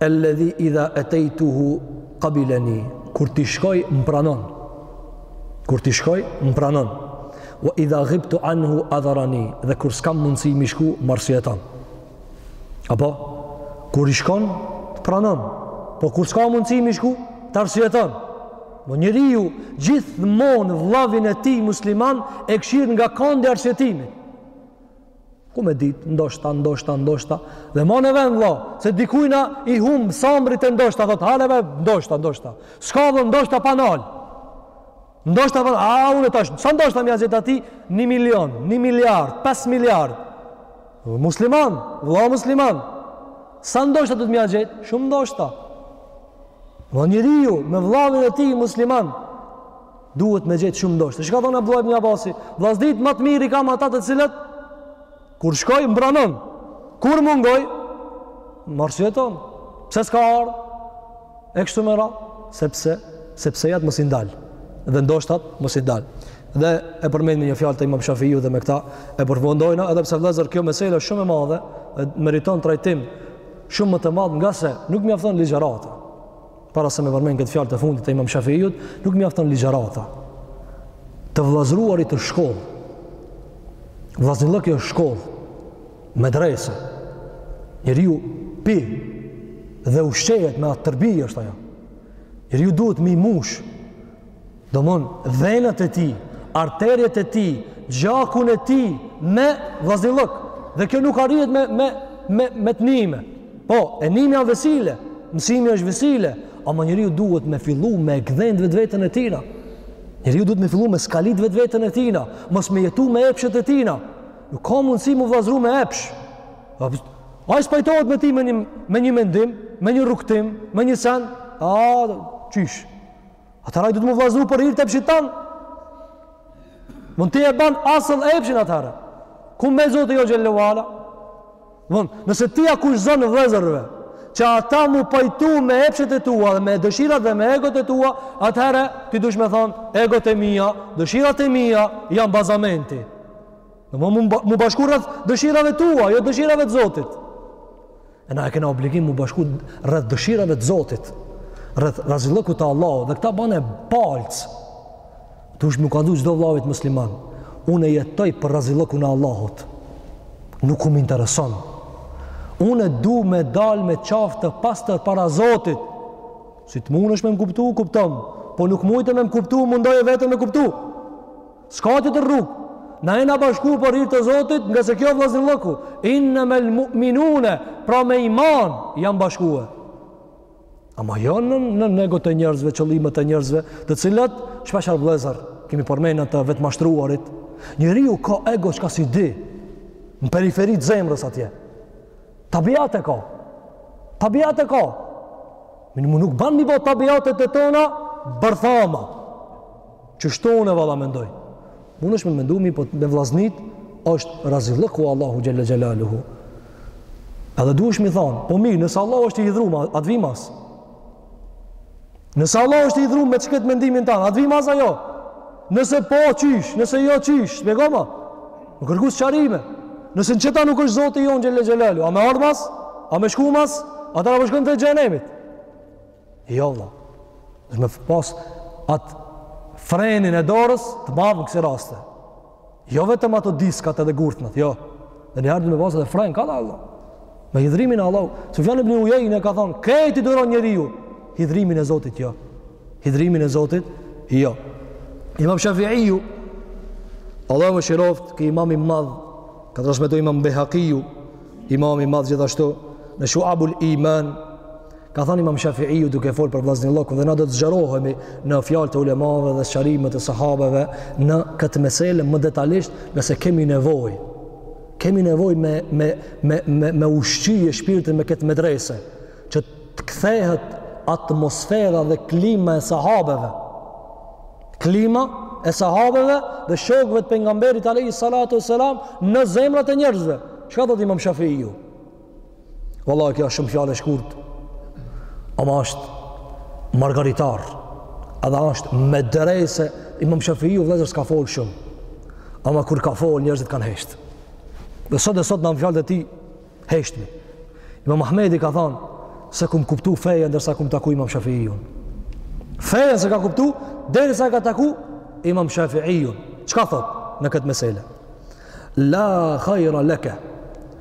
Elledhi idha etejtuhu kabileni, kur t'i shkoj më pranon, kur t'i shkoj më pranon, wa idha ghibtu anhu adharani, dhe kur s'kam mundësi m'i shku, m'arsyeton. Apo, kur i shkon, të pranon, po kur s'ka mundësi m'i shku, të arsyeton. Po njeriu, gjithmonë vllavin e tij musliman, e kshyr nga këndi i arsyetimit. Ku me dit, ndoshta, ndoshta, ndoshta, dhe mane n'mend, vlla, se dikujna i hum sabri te ndoshta, thot, haleve, ndoshta, ndoshta, s'ka dhe ndoshta pa nal, ndoshta, vlla, a, unë e tash, sa ndoshta m'ja gjet atij, një milion, një miliard, pes miliard, musliman, vlla musliman, sa ndoshta duhet m'ja gjet, shumë ndoshta, po njeriu, me vllavin e tij musliman, Duhet me gjetë shumë ndoshta. Çka thonë Abdullah ibn Abasi? Vllaznit ma të mirë i kam ata të cilët, kur shkoj, m'pranon. Kur mungoj, m'arsyeton. Pse s'ka ardh? E kështu me radhë. Sepse, sepsejat mos i ndal. Dhe ndoshtat mos i ndal. Dhe e përmendmi një fjalë të imam Shafiu dhe me këta e përfundojna, edhe pse vllezër kjo mesele është shumë e madhe, dhe meriton trajtim shumë më të madh ngase nuk mjafton ligjëratë. Para se me përmend këtë fjalë të fundit të Imam Shafiut, nuk mjafton ligjërata. Të vëllazëruarit është shkollë. Vëllaznillëku është shkollë, medrese. Njeriu pi dhe ushqehet me atë, terbije është ajo. Njeriu duhet me i mush Domthon, venët e tij, arteriet e tij, gjakun e tij me vëllaznillëk. Dhe kjo nuk arrihet me me me me të nime. Po, e nimja vesile, mësimi është vesile, ama njeriu duhet me fillu me gdhend vetveten e tina. Njeriu duhet me fillu me skalit vetveten e tina, mos me jetu me epshet e tina. Nuk ka mundësi m'u vllazru me epsh. Ai s'pajtohet me ti me një me një mendim, me një rrugtim, me një sen, a qysh. Atëhera ai do të m'u vllazru për hir të epshit tand. Domon ti e ban asëll epshin atëhera. Ku mbet Zoti jonë xhele ve ala? Domon, nëse ti ja kushtëzon vëllezërve, që ata m'u pajtu me epshet e tua dhe me dëshirat dhe me egot e tua, atëherë ti dush me thonë, egot e mija, dëshirat e mija, janë bazamenti. Domon m'u bashku rreth dëshirave tua, jo dëshirave të Zotit. E na e kena obligim m'u bashku rreth dëshirave të Zotit, rreth razillëkut të Allahut, dhe këta bane palcë, të është më ka dhu çdo vllavit musliman, unë e jetoj për razillëkun e Allahut, nuk u më intereson, unë e du me dal me qafë të pastër para Zotit, si të mundesh ti me më kuptu, kuptom, po nuk mujte me më kuptu, mundoje veten me kuptu, S'ka tjetër rrugë. Na jena bashku për hir të Zotit, ngase kjo vëllaznillëku. Innemel mu'minune, pra me iman, janë bashkue. Ama jo në, nën egot e njerëzve, qëllimet e njerëzve, të cilat, shpeshherë vllezër, kemi përmend atë të vetëmashtruarit, njeriu ka ego çka s'i di, në periferi të zemrës atje. Tabiat e ka. Tabiat e ka. Minë mu nuk ban m'i bo tabiatet e tona, bërthama. Qështu unë e valla mendoj. Mundesh me mendu, mirëpo me vllaznit është razillëku i Allahut Xhele Xhelaluhu. Edhe duhesh me thonë, po mirë, nëse Allahu është i hidhrum, a të vi mas. Nëse Allahu është i hidhrum me qëkëtë mendimin tand, a të vi mas a jo. Nëse po qysh, nëse jo qysh, shpjegoma, me kërku sqarime. Nëse në qëta nuk është Zoti jonë Xhele Xhelaluhu, a me ardhë mas, a me shku mas, atëhera po shkon po të xhehenemit. Jo vëlla. Dhe me pas atë frenin e dorës të madhë në kësi raste. Jo vetëm ato diskat edhe gurtnat, jo. Dhe një ardhë me pas edhe frenë, ka dhe Allah. Me hidhrimin e Allahut. Sufjan ibn Ujejnë e ka thonë, krejt i duron njeriu. Hidhrimin e Zotit, jo. Hidhrimin e Zotit, jo. Imam Shafiu, Allahu e mëshiroftë, ky imam i madh, ka transmitu imam Bejhakiu, imam i madh gjithashtu, në Shuabul Iman, Ka thënë Imam Shafi'iu duke fol për vllaznjëllokun dhe na do të zgjerohemi në fjalët e ulemave dhe sqarimet e sahabeve në këtë mesele më detajisht se kemi nevojë. Kemi nevojë me me me me me ushqy shpirtin me këtë medrese që të kthehet atmosfera dhe klima e sahabeve. Klima e sahabeve dhe shokëve të pejgamberit alayhi salatu wasalam në zemrat e njerëzve. Çka thot Imam Shafi'iu? Valla kjo është shumë fjali e shkurt Ama është margaritar Edhe është medrese Imam Shafi'iu vllezër s'ka folë shumë Ama kur ka folë njerëzit kanë heshtë Dhe sot e sot në fjalët e tij Heshtmi Imam Ahmedi ka thonë S'e kum kuptu fenë derisa e kum taku Imam Shafi'iun Fenë s'e ka kuptu Derisa e ka taku Imam Shafi'iun Çka thotë në këtë mesele La khajra leke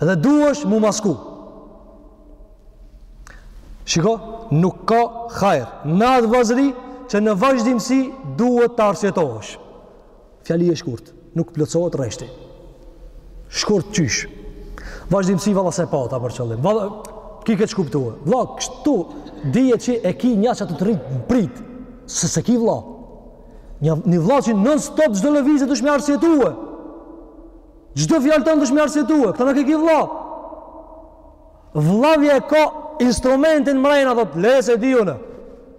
Edhe duhesh m'u masku. Shiko, nuk ka hajr. Në atë vllazëri që në vazhdimësi duhet të arsyetohesh. Fjali e shkurt, nuk plotcohet rreshti. Shkurt qysh. Vazhdimësi valla s'e pata për qëllim. Valla, ki keqkuptue. Vlla, kështu, dhije që e ki nja që të të rrijë në pritë. Se s'e ki vlla. Një, një vlla që non stop çdo lëvizje duhesh me arsyetue. Çdo fjalë tënde duhesh me arsyetue. Këtë nuk e ki vëlla. Vëllau e ka instrumentin mrena, thot, le se di unë.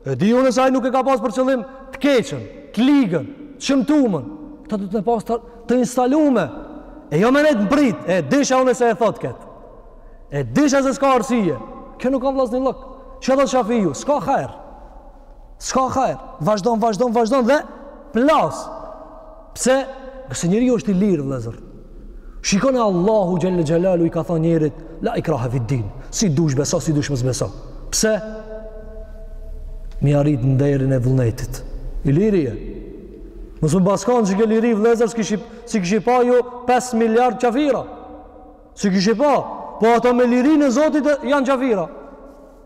E di unë se ai nuk e ka pas për qëllim të keqën, të ligën, të shëmtumën. Këta do të me pas të, të instalume. E jo me nejt në pritë, e disha unë se e thot këtë. E disha se s'ka arsije. Kjo nuk ka vllaznjëllok. Thot Shafi'iu, s'ka hajr. S'ka hajr. Vazhdon, vazhdon, vazhdon dhe plas. Pse? Se njeriu është i lirë vllezër. Shikoni Allahu xhalla xhalaluhu i ka thënë njerit la ikraha fi din. Si dush beso, si dush mos beso. Pse? Me arrit nderin e vullnetit. I lirë je. Mos me pas kon që ke liri vllezër, si i kishi pa ju 5 miliard qafira. Si i kishi pa? Po ato me lirinë e Zotit janë qafira.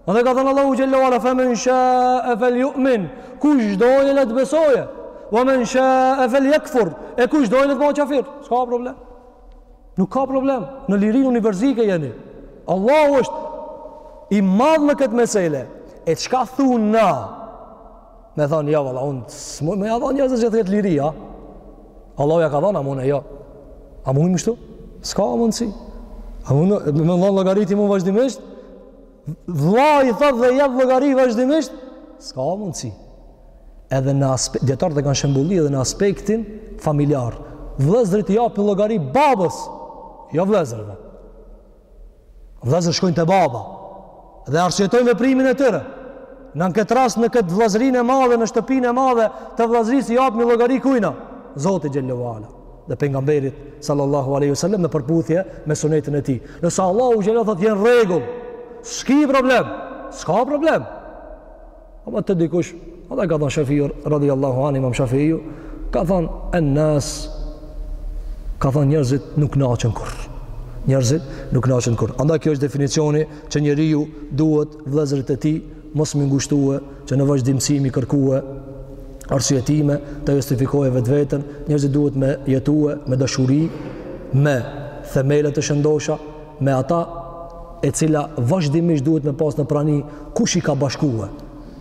Dhe ka thënë Allahu xhallahu ala fa men sha'a falyu'min, kush dojë le të besojë. Wa men sha'a falyakfur, e kush dojë le të bëhet qafir. S'ka problem. Nuk ka problem. Në lirinë universale jeni. Allahu është i madh në këtë mesele. E çka thomi na? Me thon ja valla, un s'më më ja vënë asgjë të jetë liri, ja. Allahu ja ka dhënë amun ajo. A mun me shtu? S'ka mundsi. A mund me dhon llogari në vazhdimësi? Vëlla i thotë dhe jep llogari vazhdimisht, s'ka mundësi. Edhe në aspekt, dijetarët e kanë shembulli edhe në aspektin familjar. Vëllezërit i japin llogari babës, jo vëllezërve. Vëllezër shkojnë te baba dhe arsyetojnë veprimin e tyre. Në në këtë rast, në këtë vëllazërinë e madhe, në shtëpinë e madhe të vëllazërisë i japin llogari kujna. Zotit xhelle ve ala. dhe pejgamberit sallallahu alaihi wasallam në përputhje me sunetin e tij. Nëse Allahu xhelalu thotë je n'rregull, s'ki problem, s'ka problem. A po thotë dikush, andaj ka thanë Shafiu radhiyallahu anhu, Imam Shafiu ka thanë en-nas ka thanë njerëzit nuk knaqen kurrë. Njerëzit nuk knaqen kurrë. Andaj kjo është definicioni që njeriu duhet vëllezërit e tij Mos me i ngushtue që në vazhdimësi me i kërkue arsyetime, ta justifikojë vetveten, njerëzit duhet me jetue me dashuri, me themele të shëndosha, me ata e cila vazhdimisht duhet me pas në prani, kush i ka bashkue?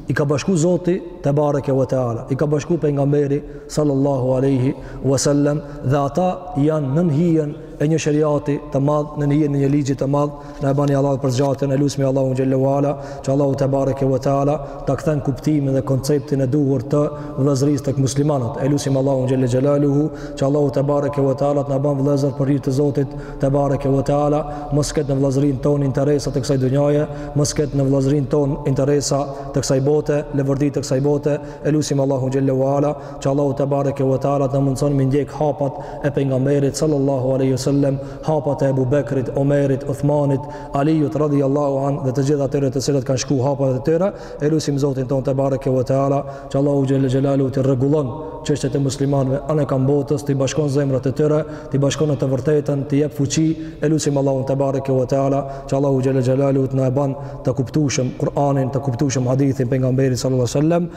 I ka bashku Zoti tebareke ve teala, i ka bashku pejgamberi sallallahu alaihi wasallam dhe ata janë nën hijen e një sheriati të madh nën hijen e një ligji të madh na e fal ni Allah për zgjatjen e lusmi Allahun xhelle ve ala që Allahu tebareke ve teala ta kthen kuptimin dhe konceptin e duhur të vëllazërisë tek muslimanët e lusim Allahun xhelle xhelaluhu që Allahu tebareke ve teala të na ban vëllezër për hir të Zotit tebareke ve teala mos ketë në vëllazërinë tonë interesa të kësaj dunjaje mos ketë në vëllazërinë tonë interesa të kësaj bote leverdi të kësaj bote e lusim Allahun xhelle ve ala Që Allahu tebareke ve teala të na mundson me ndjek hapat e pejgamberit sallallahu alaihi wasallam, hapat e Abu Bekrit, Omerit, Uthmanit, Aliut radhiyallahu anhum dhe të gjithë atyre të cilët kanë shku hapave të tyre, e lusim Zotin tonë tebareke ve teala, që Allahu xhelle xhelaluhu t'i rregullon çështjet e muslimanëve anekand botës, t'i bashkon zemrat e tyre, t'i bashkon në të vërtetën, t'u jep fuqi, e lusim Allahun tebareke ve teala, që Allahu xhelle xhelaluhu të na e ban të kuptueshëm Kur'anin, të kuptueshëm hadithin e pejgamberit sallallahu alaihi wasallam.